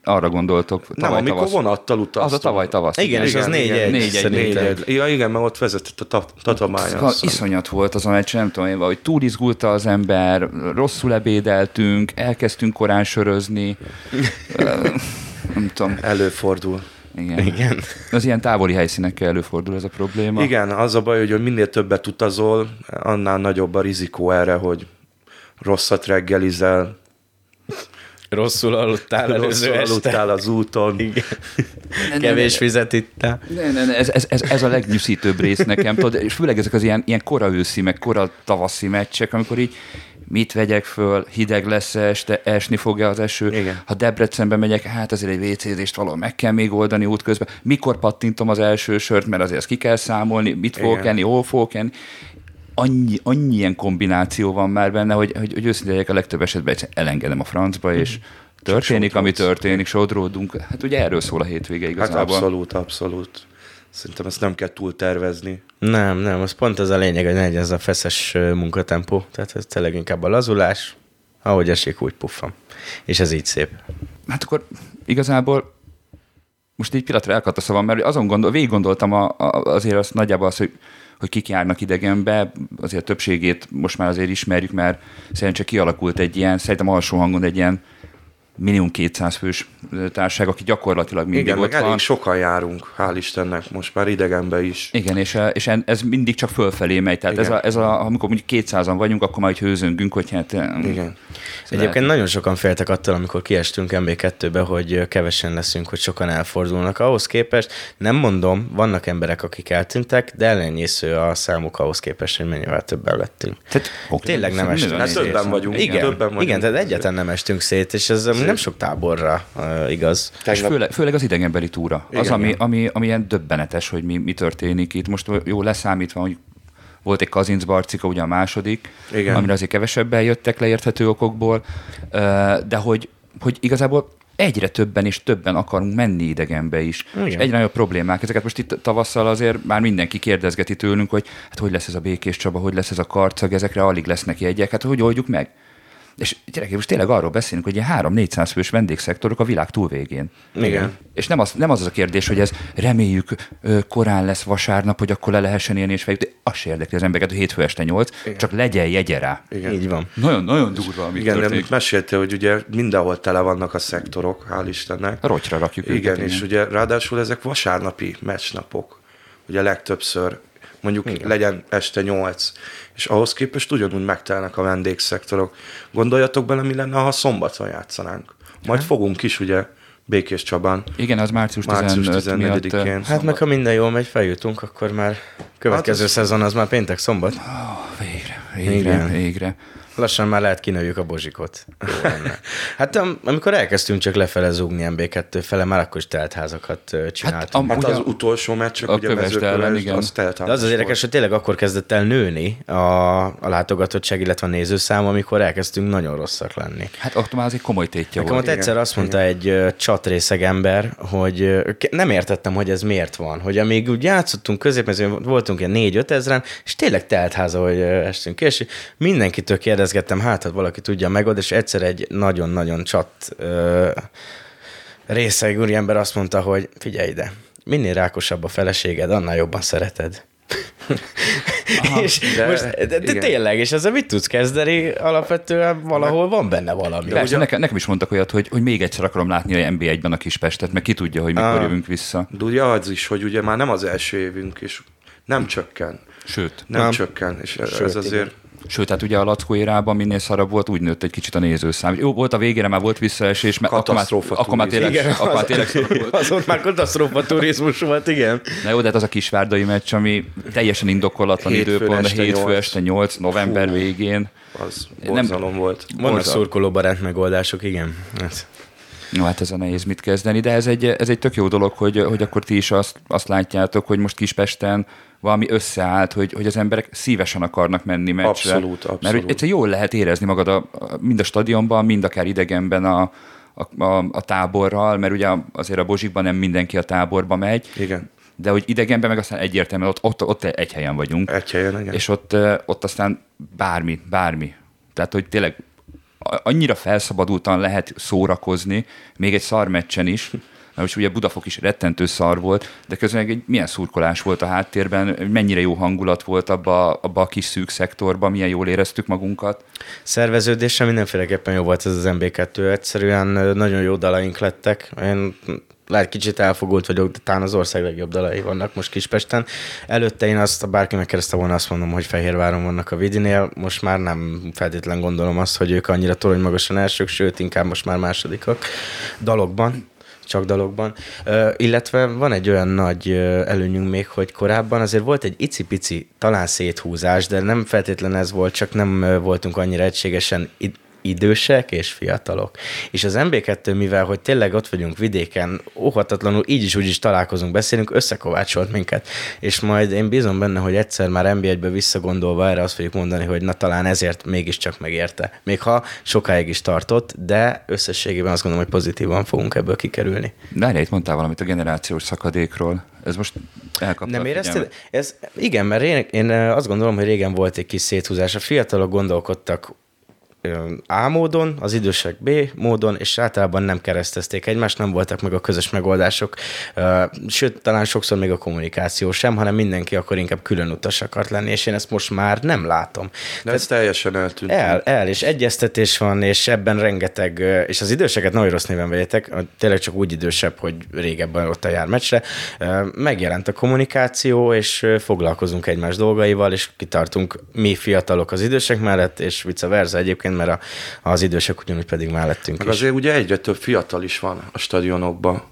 arra gondoltok. Nem, amikor tavasz. vonattal utaztunk. Az a tavaly tavasz. Igen, és az négy egy Négy egy, egy. Ja, igen, mert ott vezetett a ta- Tatabánya. Szóval iszonyat volt az a meccs, nem tudom én, hogy túl izgulta az ember, rosszul ebédeltünk, elkezdtünk korán sörözni, (laughs) nem tudom, Előfordul. Igen. Igen. (laughs) Az ilyen távoli helyszínekkel előfordul ez a probléma. Igen, az a baj, hogy minél többet utazol, annál nagyobb a rizikó erre, hogy rosszat reggelizel, Rosszul aludtál előző rosszul este. aludtál az úton. Igen. Ne, Kevés ne. vizet ittál. Ne, ne, ne, ez, ez, ez, ez a legnyűszítőbb rész nekem, tudod, és főleg ezek az ilyen, ilyen kora őszi, meg kora tavaszi meccsek, amikor így mit vegyek föl, hideg lesz este, esni fog-e az eső. Igen. Ha Debrecenbe megyek, hát azért egy WC-zést valahol meg kell még oldani útközben. Mikor pattintom az első sört, mert azért ezt ki kell számolni, mit fogok enni, hol fogok enni. Annyi, annyi ilyen kombináció van már benne, hogy, hogy, hogy őszintén legyek a legtöbb esetben elengedem a francba, és történik, ami történik, sodródunk. Hát ugye erről szól a hétvége Hát igazából. abszolút, abszolút. Szerintem ezt nem kell túl tervezni. Nem, nem, az pont az a lényeg, hogy ne legyen ez a feszes munkatempó. Tehát ez tényleg inkább a lazulás, ahogy esik, úgy puffam. És ez így szép. Hát akkor igazából most így pillanatra elkadt a szavam, mert azon gondol, végig gondoltam a, a, azért azt nagyjából az, hogy, hogy kik járnak idegenbe, azért a többségét most már azért ismerjük, mert szerencsére kialakult egy ilyen, szerintem alsó hangon egy ilyen minimum 200 fős társaság, aki gyakorlatilag mindig Igen, ott meg elég van. sokan járunk, hál' Istennek, most már idegenbe is. Igen, és, és ez mindig csak fölfelé megy. Tehát ez a, ez a, amikor mondjuk 200-an vagyunk, akkor már így hőzöngünk, hogy hát... Igen. Egyébként nagyon sokan féltek attól, amikor kiestünk MB2-be, hogy kevesen leszünk, hogy sokan elfordulnak. Ahhoz képest nem mondom, vannak emberek, akik eltűntek, de ellenyésző a számuk ahhoz képest, hogy mennyivel többen lettünk. Tehát, Tényleg nem estünk Hát többen vagyunk, Igen, többen vagyunk. igen, tehát egyáltalán nem estünk szét, és ez nem sok táborra uh, igaz. És főleg, főleg az idegenbeli túra. Az, Igen, ami, igen. ami, ami ilyen döbbenetes, hogy mi, mi történik itt. Most jó leszámítva, hogy volt egy Kazinc Barcika, ugye a második, Igen. amire azért kevesebben jöttek le érthető okokból, de hogy, hogy igazából egyre többen és többen akarunk menni idegenbe is. Igen. És egyre nagyobb problémák. Ezeket most itt tavasszal azért már mindenki kérdezgeti tőlünk, hogy hát hogy lesz ez a Békés Csaba, hogy lesz ez a karcag, ezekre alig lesznek jegyek, hát hogy oldjuk meg? És gyerekek, most tényleg arról beszélünk, hogy ilyen 3-400 fős vendégszektorok a világ túlvégén. Igen. És nem az, nem az az a kérdés, hogy ez reméljük korán lesz vasárnap, hogy akkor le lehessen élni és feljutni. Az se érdekli az embereket, hogy hétfő este 8, csak legyen jegye rá. Igen. Így van. Nagyon, nagyon durva, ami Igen, történik. amit meséltél, hogy ugye mindenhol tele vannak a szektorok, hál' Istennek. Rocsra rakjuk Igen, őket. és ugye ráadásul ezek vasárnapi meccsnapok, ugye legtöbbször, mondjuk Igen. legyen este nyolc, és ahhoz képest ugyanúgy megtelnek a vendégszektorok. Gondoljatok bele, mi lenne, ha szombaton játszanánk. Majd fogunk is, ugye, Békés Csabán, Igen, az március, március 15 miatt. ö, 14-én. Hát meg ha minden jól megy, feljutunk, akkor már következő Hát ez- szezon az már péntek szombat. Végre, végre, Igen. végre. Lassan már lehet kinőjük a bozsikot. Hát am- amikor elkezdtünk csak lefele zúgni MB2 fele, már akkor is teltházakat ö, csináltunk. am- Hát Ugye az utolsó meccsek, a ugye Kövesd ellen, igen. az De az az érdekes, hogy tényleg akkor kezdett el nőni a, a látogatottság, illetve a nézőszám, amikor elkezdtünk nagyon rosszak lenni. Hát ott már az egy komoly tétje Nekem volt. ott egyszer azt mondta egy ö, csatrészeg ember, hogy nem értettem, hogy ez miért van. Hogy amíg úgy játszottunk középmezőn, voltunk ilyen négy-öt ezeren, és tényleg telt háza, hogy estünk ki, és mindenkitől kérdezgettem, hát, hát valaki tudja megold, és egyszer egy nagyon-nagyon csat ö, részeg úriember azt mondta, hogy figyelj ide, minél rákosabb a feleséged, annál jobban szereted. Aha, (laughs) és de- most, de, de igen. tényleg, és ezzel mit tudsz kezdeni? Alapvetően valahol van benne valami. Persze, ugye- nekem, nekem is mondtak olyat, hogy, hogy még egyszer akarom látni a NB1-ben a Kispestet, meg ki tudja, hogy mikor Ah. jövünk vissza. De ugye az is, hogy ugye már nem az első évünk, és nem csökken. Sőt, Nem, Nem. csökken, és ez Sőt, azért... Sőt, hát ugye a Lackó érában minél szarabb volt, úgy nőtt egy kicsit a nézőszám. Jó, volt a végére, már volt visszaesés, mert akkor már, akkor már tényleg, turizmus. akkor már tényleg szar volt. (laughs) Az ott már katasztrófa turizmus volt, igen. Na jó, de hát az a kisvárdai meccs, ami teljesen indokolatlan Hétfőn időpont, a este hétfő nyolc. este 8, november Fú. végén. Az Nem- borzalom volt. Vannak Borzal- szurkolóbarát megoldások, igen. Hát. No, hát ez a nehéz mit kezdeni, de ez egy, ez egy tök jó dolog, hogy, hogy akkor ti is azt, azt látjátok, hogy most Kispesten valami összeállt, hogy, hogy az emberek szívesen akarnak menni meccsre. Abszolút, Mert abszolút. hogy egyszer jól lehet érezni magad a, a, mind a stadionban, mind akár idegenben a, a, a, a táborral, mert ugye azért a Bozsikban nem mindenki a táborba megy, Igen. de hogy idegenben meg aztán egyértelműen ott, ott, ott egy helyen vagyunk. Egy helyen, igen. És ott, ott aztán bármi, bármi. Tehát, hogy tényleg annyira felszabadultan lehet szórakozni, még egy szarmeccsen is, mert most ugye Budafok is rettentő szar volt, de közben egy milyen szurkolás volt a háttérben, mennyire jó hangulat volt abba, abba a kis szűk szektorban, milyen jól éreztük magunkat. Szerveződéssel mindenféleképpen jó volt ez az MB2, egyszerűen nagyon jó dalaink lettek. Én lehet kicsit elfogult vagyok, de talán az ország legjobb dalai vannak most Kispesten. Előtte én azt, bárki megkérdezte volna, azt mondom, hogy Fehérváron vannak a Vidinél, most már nem feltétlen gondolom azt, hogy ők annyira torony magasan elsők, sőt, inkább most már másodikak dalokban csak dalokban. Illetve van egy olyan nagy előnyünk még, hogy korábban azért volt egy icipici talán széthúzás, de nem feltétlen ez volt, csak nem voltunk annyira egységesen idősek és fiatalok. És az MB2, mivel hogy tényleg ott vagyunk vidéken, óhatatlanul így is úgy is találkozunk, beszélünk, összekovácsolt minket. És majd én bízom benne, hogy egyszer már MB1-ből visszagondolva erre azt fogjuk mondani, hogy na talán ezért mégiscsak megérte. Még ha sokáig is tartott, de összességében azt gondolom, hogy pozitívan fogunk ebből kikerülni. De itt mondtál valamit a generációs szakadékról. Ez most elkapta Nem érezted? Ez, igen, mert én, én azt gondolom, hogy régen volt egy kis széthúzás. A fiatalok gondolkodtak a módon, az idősek B módon, és általában nem keresztezték egymást, nem voltak meg a közös megoldások, sőt, talán sokszor még a kommunikáció sem, hanem mindenki akkor inkább külön utas akart lenni, és én ezt most már nem látom. De Tehát ez teljesen eltűnt. El, el, és egyeztetés van, és ebben rengeteg, és az időseket nagyon rossz néven vegyetek, tényleg csak úgy idősebb, hogy régebben ott a jár meccsre, megjelent a kommunikáció, és foglalkozunk egymás dolgaival, és kitartunk mi fiatalok az idősek mellett, és vice versa egyébként egyébként, mert a, az idősek ugyanúgy pedig mellettünk Meg is. azért ugye egyre több fiatal is van a stadionokban.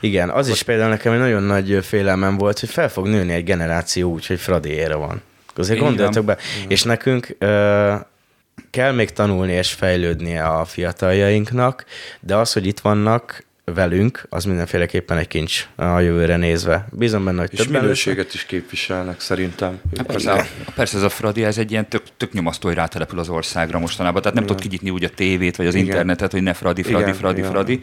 Igen, az is például nekem egy nagyon nagy félelmem volt, hogy fel fog nőni egy generáció úgy, hogy Fradi ére van. Azért Így gondoljatok be. És nekünk ö, kell még tanulni és fejlődni a fiataljainknak, de az, hogy itt vannak, velünk, az mindenféleképpen egy kincs a jövőre nézve. Bízom benne, hogy És minőséget lesz. is képviselnek szerintem. Hát persze, a, persze ez a Fradi, ez egy ilyen tök, tök nyomasztó, hogy rátelepül az országra mostanában. Tehát nem tudod kinyitni úgy a tévét, vagy az Igen. internetet, hogy ne Fradi, Fradi, Igen. Fradi, Igen. Fradi.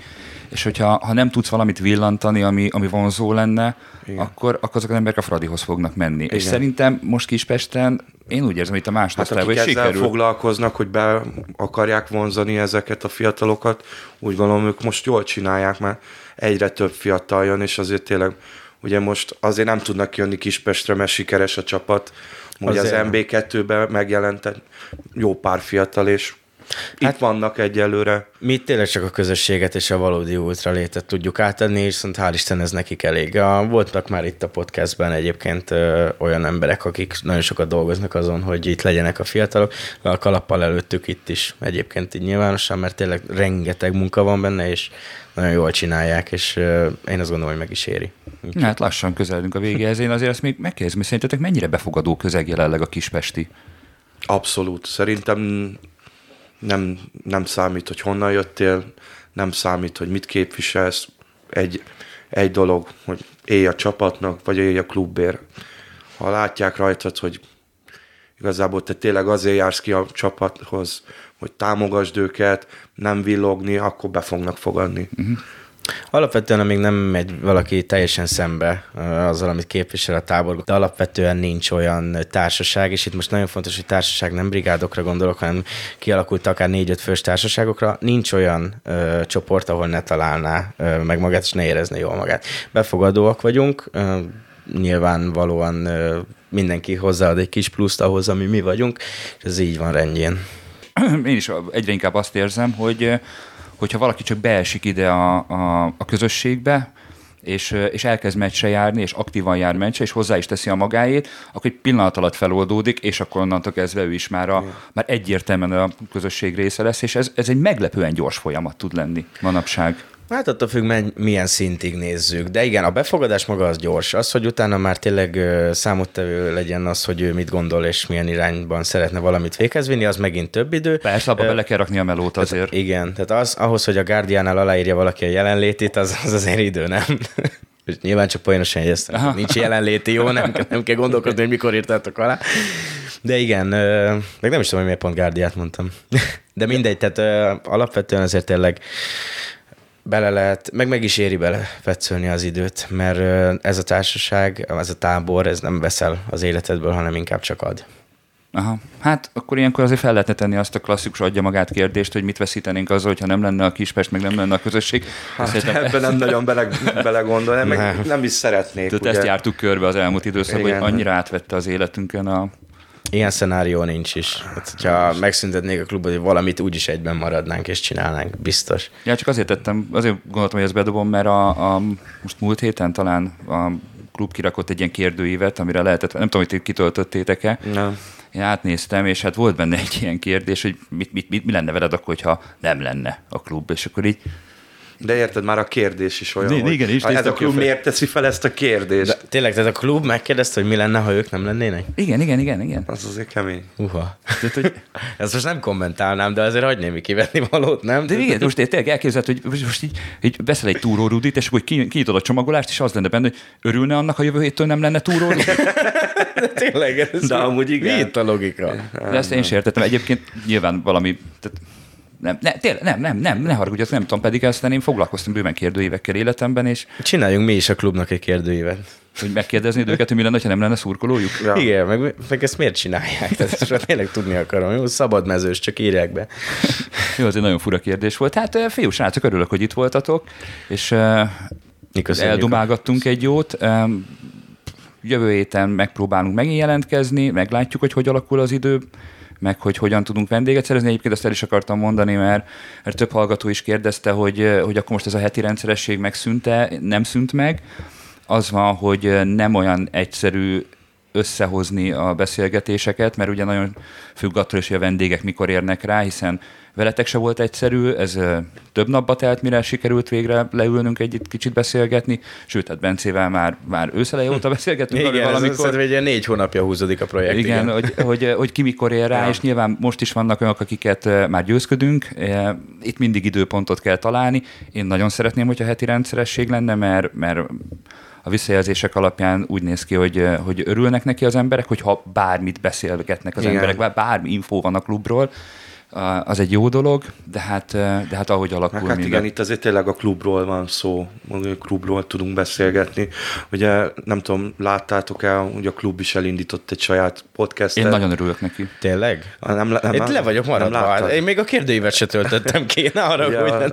És hogyha ha nem tudsz valamit villantani, ami, ami vonzó lenne, akkor, akkor azok az emberek a Fradihoz fognak menni. Igen. És szerintem most Kispesten én úgy érzem, hogy itt a másodosztályban hát, akik ezzel sikerül. foglalkoznak, hogy be akarják vonzani ezeket a fiatalokat, úgy gondolom, ők most jól csinálják, mert egyre több fiatal jön, és azért tényleg, ugye most azért nem tudnak jönni Kispestre, mert sikeres a csapat. Ugye az MB2-ben megjelent jó pár fiatal, és Hát Itt vannak egyelőre. Mi tényleg csak a közösséget és a valódi ultralétet tudjuk átadni, és viszont hál' Isten ez nekik elég. Voltak már itt a podcastben egyébként ö, olyan emberek, akik nagyon sokat dolgoznak azon, hogy itt legyenek a fiatalok. A kalappal előttük itt is egyébként így nyilvánosan, mert tényleg rengeteg munka van benne, és nagyon jól csinálják, és ö, én azt gondolom, hogy meg is éri. Úgyhogy... Hát lassan közelünk a végéhez. Én azért ezt még megkérdezem, szerintetek mennyire befogadó közeg jelenleg a kispesti? Abszolút. Szerintem nem, nem számít, hogy honnan jöttél, nem számít, hogy mit képviselsz. Egy, egy dolog, hogy élj a csapatnak, vagy élj a klubért. Ha látják rajtad, hogy igazából te tényleg azért jársz ki a csapathoz, hogy támogasd őket, nem villogni, akkor be fognak fogadni. Uh-huh. Alapvetően, amíg nem megy valaki teljesen szembe azzal, amit képvisel a tábor, de alapvetően nincs olyan társaság, és itt most nagyon fontos, hogy társaság nem brigádokra gondolok, hanem kialakult akár négy-öt fős társaságokra, nincs olyan ö, csoport, ahol ne találná ö, meg magát, és ne érezne jól magát. Befogadóak vagyunk, ö, nyilvánvalóan ö, mindenki hozzáad egy kis pluszt ahhoz, ami mi vagyunk, és ez így van rendjén. Én is egyre inkább azt érzem, hogy hogyha valaki csak beesik ide a, a, a közösségbe, és, és elkezd meccsre járni, és aktívan jár meccsre, és hozzá is teszi a magáét, akkor egy pillanat alatt feloldódik, és akkor onnantól kezdve ő is már, a, már egyértelműen a közösség része lesz, és ez, ez egy meglepően gyors folyamat tud lenni manapság. Hát attól függ, milyen szintig nézzük. De igen, a befogadás maga az gyors. Az, hogy utána már tényleg számottevő legyen az, hogy ő mit gondol és milyen irányban szeretne valamit véghez vinni, az megint több idő. Persze, abba uh, bele kell rakni a melót azért. Tehát, igen, tehát az, ahhoz, hogy a Guardiánál aláírja valaki a jelenlétét, az, az azért idő, nem? (laughs) És nyilván csak poénosan jegyeztem. Nincs jelenléti, jó, nem, nem kell gondolkodni, hogy mikor írtátok alá. De igen, meg nem is tudom, hogy miért pont Guardiát mondtam. (laughs) De mindegy, tehát alapvetően azért tényleg bele lehet, meg meg is éri bele fetszölni az időt, mert ez a társaság, ez a tábor, ez nem veszel az életedből, hanem inkább csak ad. Aha. Hát akkor ilyenkor azért fel lehetne tenni azt a klasszikus adja magát kérdést, hogy mit veszítenénk azzal, hogyha nem lenne a Kispest, meg nem lenne a közösség. Hát, ebben nem nagyon bele, belegondolni, meg Nem. nem is szeretnék. Tehát ugye. ezt jártuk körbe az elmúlt időszakban, hogy annyira átvette az életünkön a... Ilyen szenárió nincs is. Hát, hogyha megszüntetnék a klubot, hogy valamit úgyis egyben maradnánk és csinálnánk, biztos. Ja, csak azért tettem, azért gondoltam, hogy ezt bedobom, mert a, a most múlt héten talán a klub kirakott egy ilyen kérdőívet, amire lehetett, nem tudom, hogy ti kitöltöttétek-e, Nem. én átnéztem, és hát volt benne egy ilyen kérdés, hogy mit, mit, mit, mi lenne veled akkor, hogyha nem lenne a klub, és akkor így De érted, már a kérdés is olyan, Igen, hogy igen, is ez néztem a ki a klub fel- miért teszi fel ezt a kérdést? De tényleg, tehát a klub megkérdezte, hogy mi lenne, ha ők nem lennének? igen, igen, igen, igen. Az azért kemény. Uha. Tehát, hogy, (laughs) Ezt most nem kommentálnám, de azért hagy némi kivenni valót, nem? de igen, most én tényleg elképzelt, hogy most most így, így veszel egy túrórudit, és akkor ki- kinyitod a csomagolást, és az lenne benne, hogy örülne annak, ha jövő héttől nem lenne túrórudi. (laughs) tényleg, ez De amúgy igen. Mi itt a logika? De ezt én sem értettem. Egyébként nyilván valami... Tehát nem, ne, tényleg, nem, nem, nem, ne haragudj, azt nem tudom, pedig aztán én foglalkoztam bőven kérdőívekkel életemben, és Csináljunk mi is a klubnak egy kérdőívet. hogy megkérdezni őket, hogy mi lenne, ha nem lenne szurkolójuk. Ja. Igen, meg, meg ezt miért csinálják? Tehát ezt most tényleg tudni akarom. Jó, szabad mezős, csak írják be. Jó, az egy nagyon fura kérdés volt. Hát fiú srácok, örülök, hogy itt voltatok, és köszönjük. eldumálgattunk egy jót. Jövő héten megpróbálunk megint jelentkezni, meglátjuk, hogy hogy alakul az idő, meg hogy hogyan tudunk vendéget szerezni. Egyébként ezt el is akartam mondani, mert, mert több hallgató is kérdezte, hogy, hogy akkor most ez a heti rendszeresség megszűnte, nem szűnt meg. Az van, hogy nem olyan egyszerű összehozni a beszélgetéseket, mert ugye nagyon függ attól is, hogy a vendégek mikor érnek rá, hiszen veletek se volt egyszerű, ez több napba telt, mire sikerült végre leülnünk egy kicsit beszélgetni, sőt, hát Bencével már, már őszeleje óta beszélgettünk Igen, ez valamikor. egy ilyen négy hónapja húzódik a projekt. Igen, hogy, hogy, hogy ki mikor ér rá, Ja. és nyilván most is vannak olyanok, akiket már győzködünk. Itt mindig időpontot kell találni. Én nagyon szeretném, hogyha heti rendszeresség lenne, mert, mert a visszajelzések alapján úgy néz ki, hogy, hogy örülnek neki az emberek, hogyha bármit beszélgetnek az Igen. emberek, bár bármi infó van a klubról, az egy jó dolog, de hát, de hát ahogy alakul Hát, hát minden. igen, itt azért tényleg a klubról van szó, a klubról tudunk beszélgetni. Ugye nem tudom, láttátok el, hogy a klub is elindított egy saját podcastet. Én nagyon örülök neki. Tényleg? Ah, Nem, nem, Én nem, le vagyok maradva. nem? Én még a kérdőívet se töltöttem ki, ne arra, Ja, hogy nem.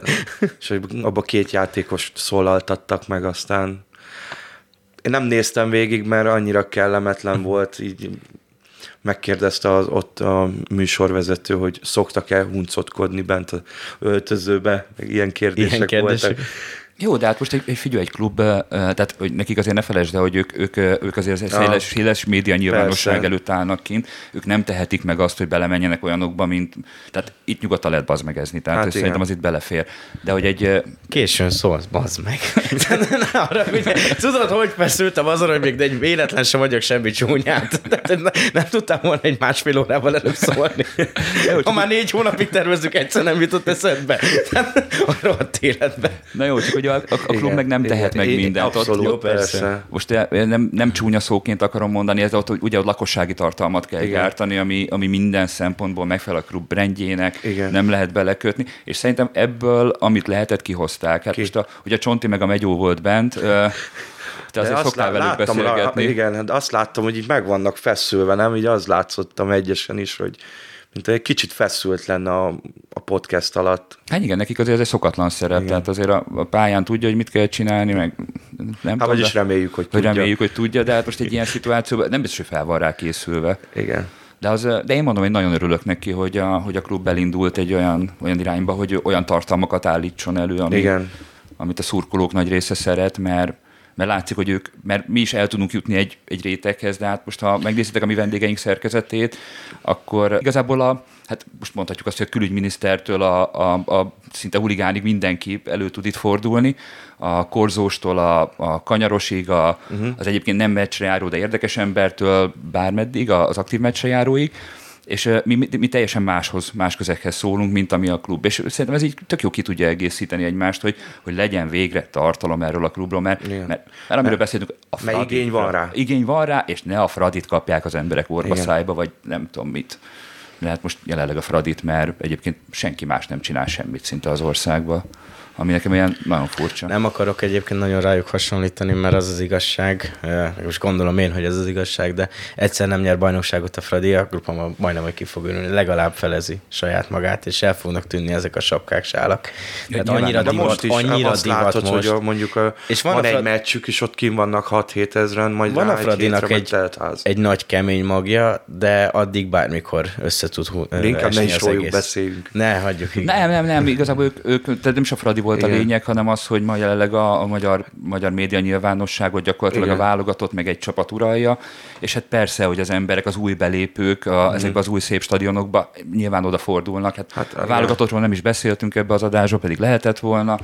és hogy abba két játékos szólaltattak meg, aztán én nem néztem végig, mert annyira kellemetlen volt, így megkérdezte az ott a műsorvezető, hogy szoktak-e huncotkodni bent az öltözőbe, meg ilyen kérdések, Ilyen kérdések. voltak. Jó, de hát most egy, egy figyelj, egy klub, tehát hogy nekik azért ne felejtsd el, hogy ők, ők, ők azért egy széles, széles média nyilvánosság Persze. előtt állnak kint, ők nem tehetik meg azt, hogy belemenjenek olyanokba, mint, tehát itt nyugodtan lehet bazmegezni, tehát Hát szerintem az itt belefér. De hogy egy, Későn szólsz, bazd meg. ne (laughs) arra, hogy tudod, hogy feszültem azon, hogy még egy véletlen sem vagyok semmi csúnyát. (laughs) Nem, nem tudtam volna egy másfél órával előbb szólni. Ha már négy hónapig tervezzük, egyszer nem jutott eszedbe. (laughs) A rohadt életbe. na jó, csak hogy a, a, a klub Igen, meg nem igen, tehet meg igen, mindent. Ott- Abszolút, Jó, persze. persze. Most nem, nem csúnya szóként akarom mondani, ez ott, hogy ugye a lakossági tartalmat kell Igen. gyártani, ami, ami minden szempontból megfelel a klub brandjének, Igen. nem lehet belekötni, és szerintem ebből, amit lehetett, kihozták. Hát Ki? most a, ugye a Csonti meg a Megyó volt bent, te azért azt lá- velük láttam, beszélgetni. igen, de azt láttam, hogy így meg vannak feszülve, nem? Így az látszottam egyesen is, hogy mint egy kicsit feszült lenne a, a podcast alatt. Hát igen, nekik azért ez egy szokatlan szerep, Igen. tehát azért a, a pályán tudja, hogy mit kell csinálni, meg nem Hát tudom, vagyis de- reméljük, hogy hogy tudja. reméljük, hogy tudja, de hát most egy ilyen szituációban nem biztos, hogy fel van rá készülve. Igen. De, az, de én mondom, hogy nagyon örülök neki, hogy a, hogy a klub elindult egy olyan, olyan irányba, hogy olyan tartalmakat állítson elő, ami, Igen. amit a szurkolók nagy része szeret, mert, mert látszik, hogy ők, mert mi is el tudunk jutni egy, egy réteghez, de hát most ha megnézitek a mi vendégeink szerkezetét, akkor igazából a, hát most mondhatjuk azt, hogy a külügyminisztertől a, a, a szinte huligánig mindenki elő tud itt fordulni, a korzóstól a, a kanyarosig, a, uh-huh. az egyébként nem meccsre járó, de érdekes embertől bármeddig, az aktív meccsre járóig, és mi, mi, mi teljesen máshoz, más közekhez szólunk, mint ami a klub. És szerintem ez így tök jó ki tudja egészíteni egymást, hogy, hogy legyen végre tartalom erről a klubról, mert, Igen. mert, mert amiről beszéltünk, a Mert Fradi- igény van rá. Igény van rá, és ne a Fradit kapják az emberek orba Igen. szájba, vagy nem tudom mit. Lehet most jelenleg a Fradit, mert egyébként senki más nem csinál semmit szinte az országban. Ami nekem ilyen nagyon furcsa. Nem akarok egyébként nagyon rájuk hasonlítani, mert az az igazság, eh, most gondolom én, hogy ez az igazság, de egyszer nem nyer bajnokságot a Fradi, a grupában majdnem, hogy ki fog ülni, legalább felezi saját magát, és el fognak tűnni ezek a sapkák, sálak. Tehát nyilván, annyira De divat, most is annyira azt divat látod, most. hogy a, mondjuk a, És van van, a egy Frad- meccsük, és ott kim vannak 6-7 ezeren, majd Van a egy Fradinak egy, egy nagy kemény magja, de addig bármikor össze tud hú- inkább ne is egész. beszéljünk. Ne, hagyjuk. igen. Nem, nem, nem, igazából ők, ők tehát nem is a Fradi volt Igen. a Igen. lényeg, hanem az, hogy ma jelenleg a, a magyar, magyar média nyilvánosságot gyakorlatilag Igen. a válogatott, meg egy csapat uralja, és hát persze, hogy az emberek, az új belépők a, Mhm. ezekbe az új szép stadionokba nyilván odafordulnak. Hát, hát a válogatottról nem is beszéltünk ebbe az adásba, pedig lehetett volna,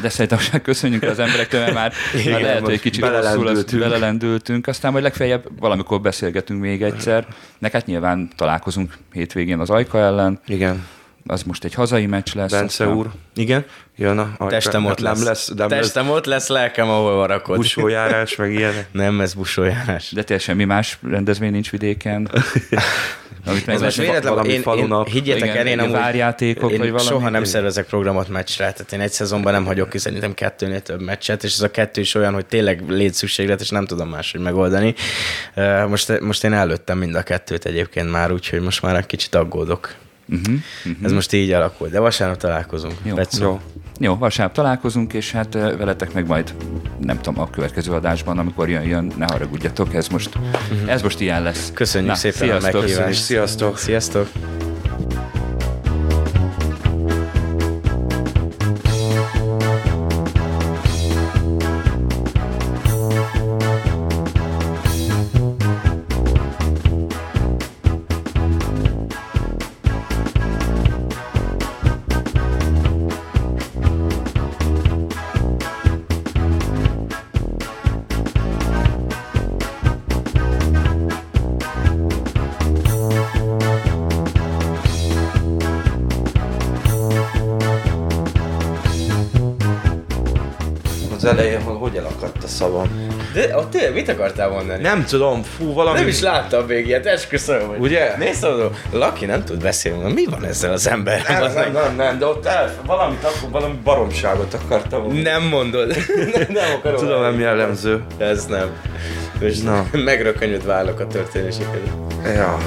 de szerintem most (laughs) köszönjük az emberektől, mert már, (laughs) már lehet, hogy egy kicsit rosszul az, belelendültünk. aztán majd legfeljebb valamikor beszélgetünk még egyszer, (laughs) meg hát nyilván találkozunk hétvégén az Ajka ellen, Igen. Az most egy hazai meccs lesz. Bence aztán- úr, Igen? jön a... a Testem ott lesz. Nem lesz, nem lesz Testem ott lesz, lelkem, ahol varakod. busójárás, meg ilyenek. (laughs) Nem, ez busójárás. De tényleg semmi más rendezvény nincs vidéken. (laughs) Amit meg Ez most véletlen, valami én, én, falunap. higgyétek Igen, el, én amúgy, várjátékok, én vagy valami. soha nem szervezek programot meccsre, tehát én egy szezonban nem hagyok ki szerintem kettőnél több meccset, és ez a kettő is olyan, hogy tényleg létszükséglet, és nem tudom máshogy megoldani. Most, most én előttem mind a kettőt egyébként már, úgyhogy most már egy kicsit aggódok. Uh-huh, uh-huh. Ez most így alakult, de vasárnap találkozunk. Jó. Petszó. Jó. Jó, vasárnap találkozunk, és hát veletek meg majd, nem tudom, a következő adásban, amikor jön, jön, ne haragudjatok, ez most, ez most ilyen lesz. Köszönjük Na, szépen sziasztok. a meghívást. Sziasztok! Sziasztok! Mit akartál mondani? Nem tudom, fú, valami... Nem is láttam még ilyet, esküszöm, hogy... Ugye? Nézd oda, Laki nem tud beszélni, mi van ezzel az emberrel? Nem, Az nem, nem, nem, de ott el, valamit, akkor valami baromságot akartam. mondani. Nem mondod. (laughs) nem, nem akarom. Tudom, nem jellemző. Ez nem. És Na. megrökönyöd vállok a történéseket. Ja.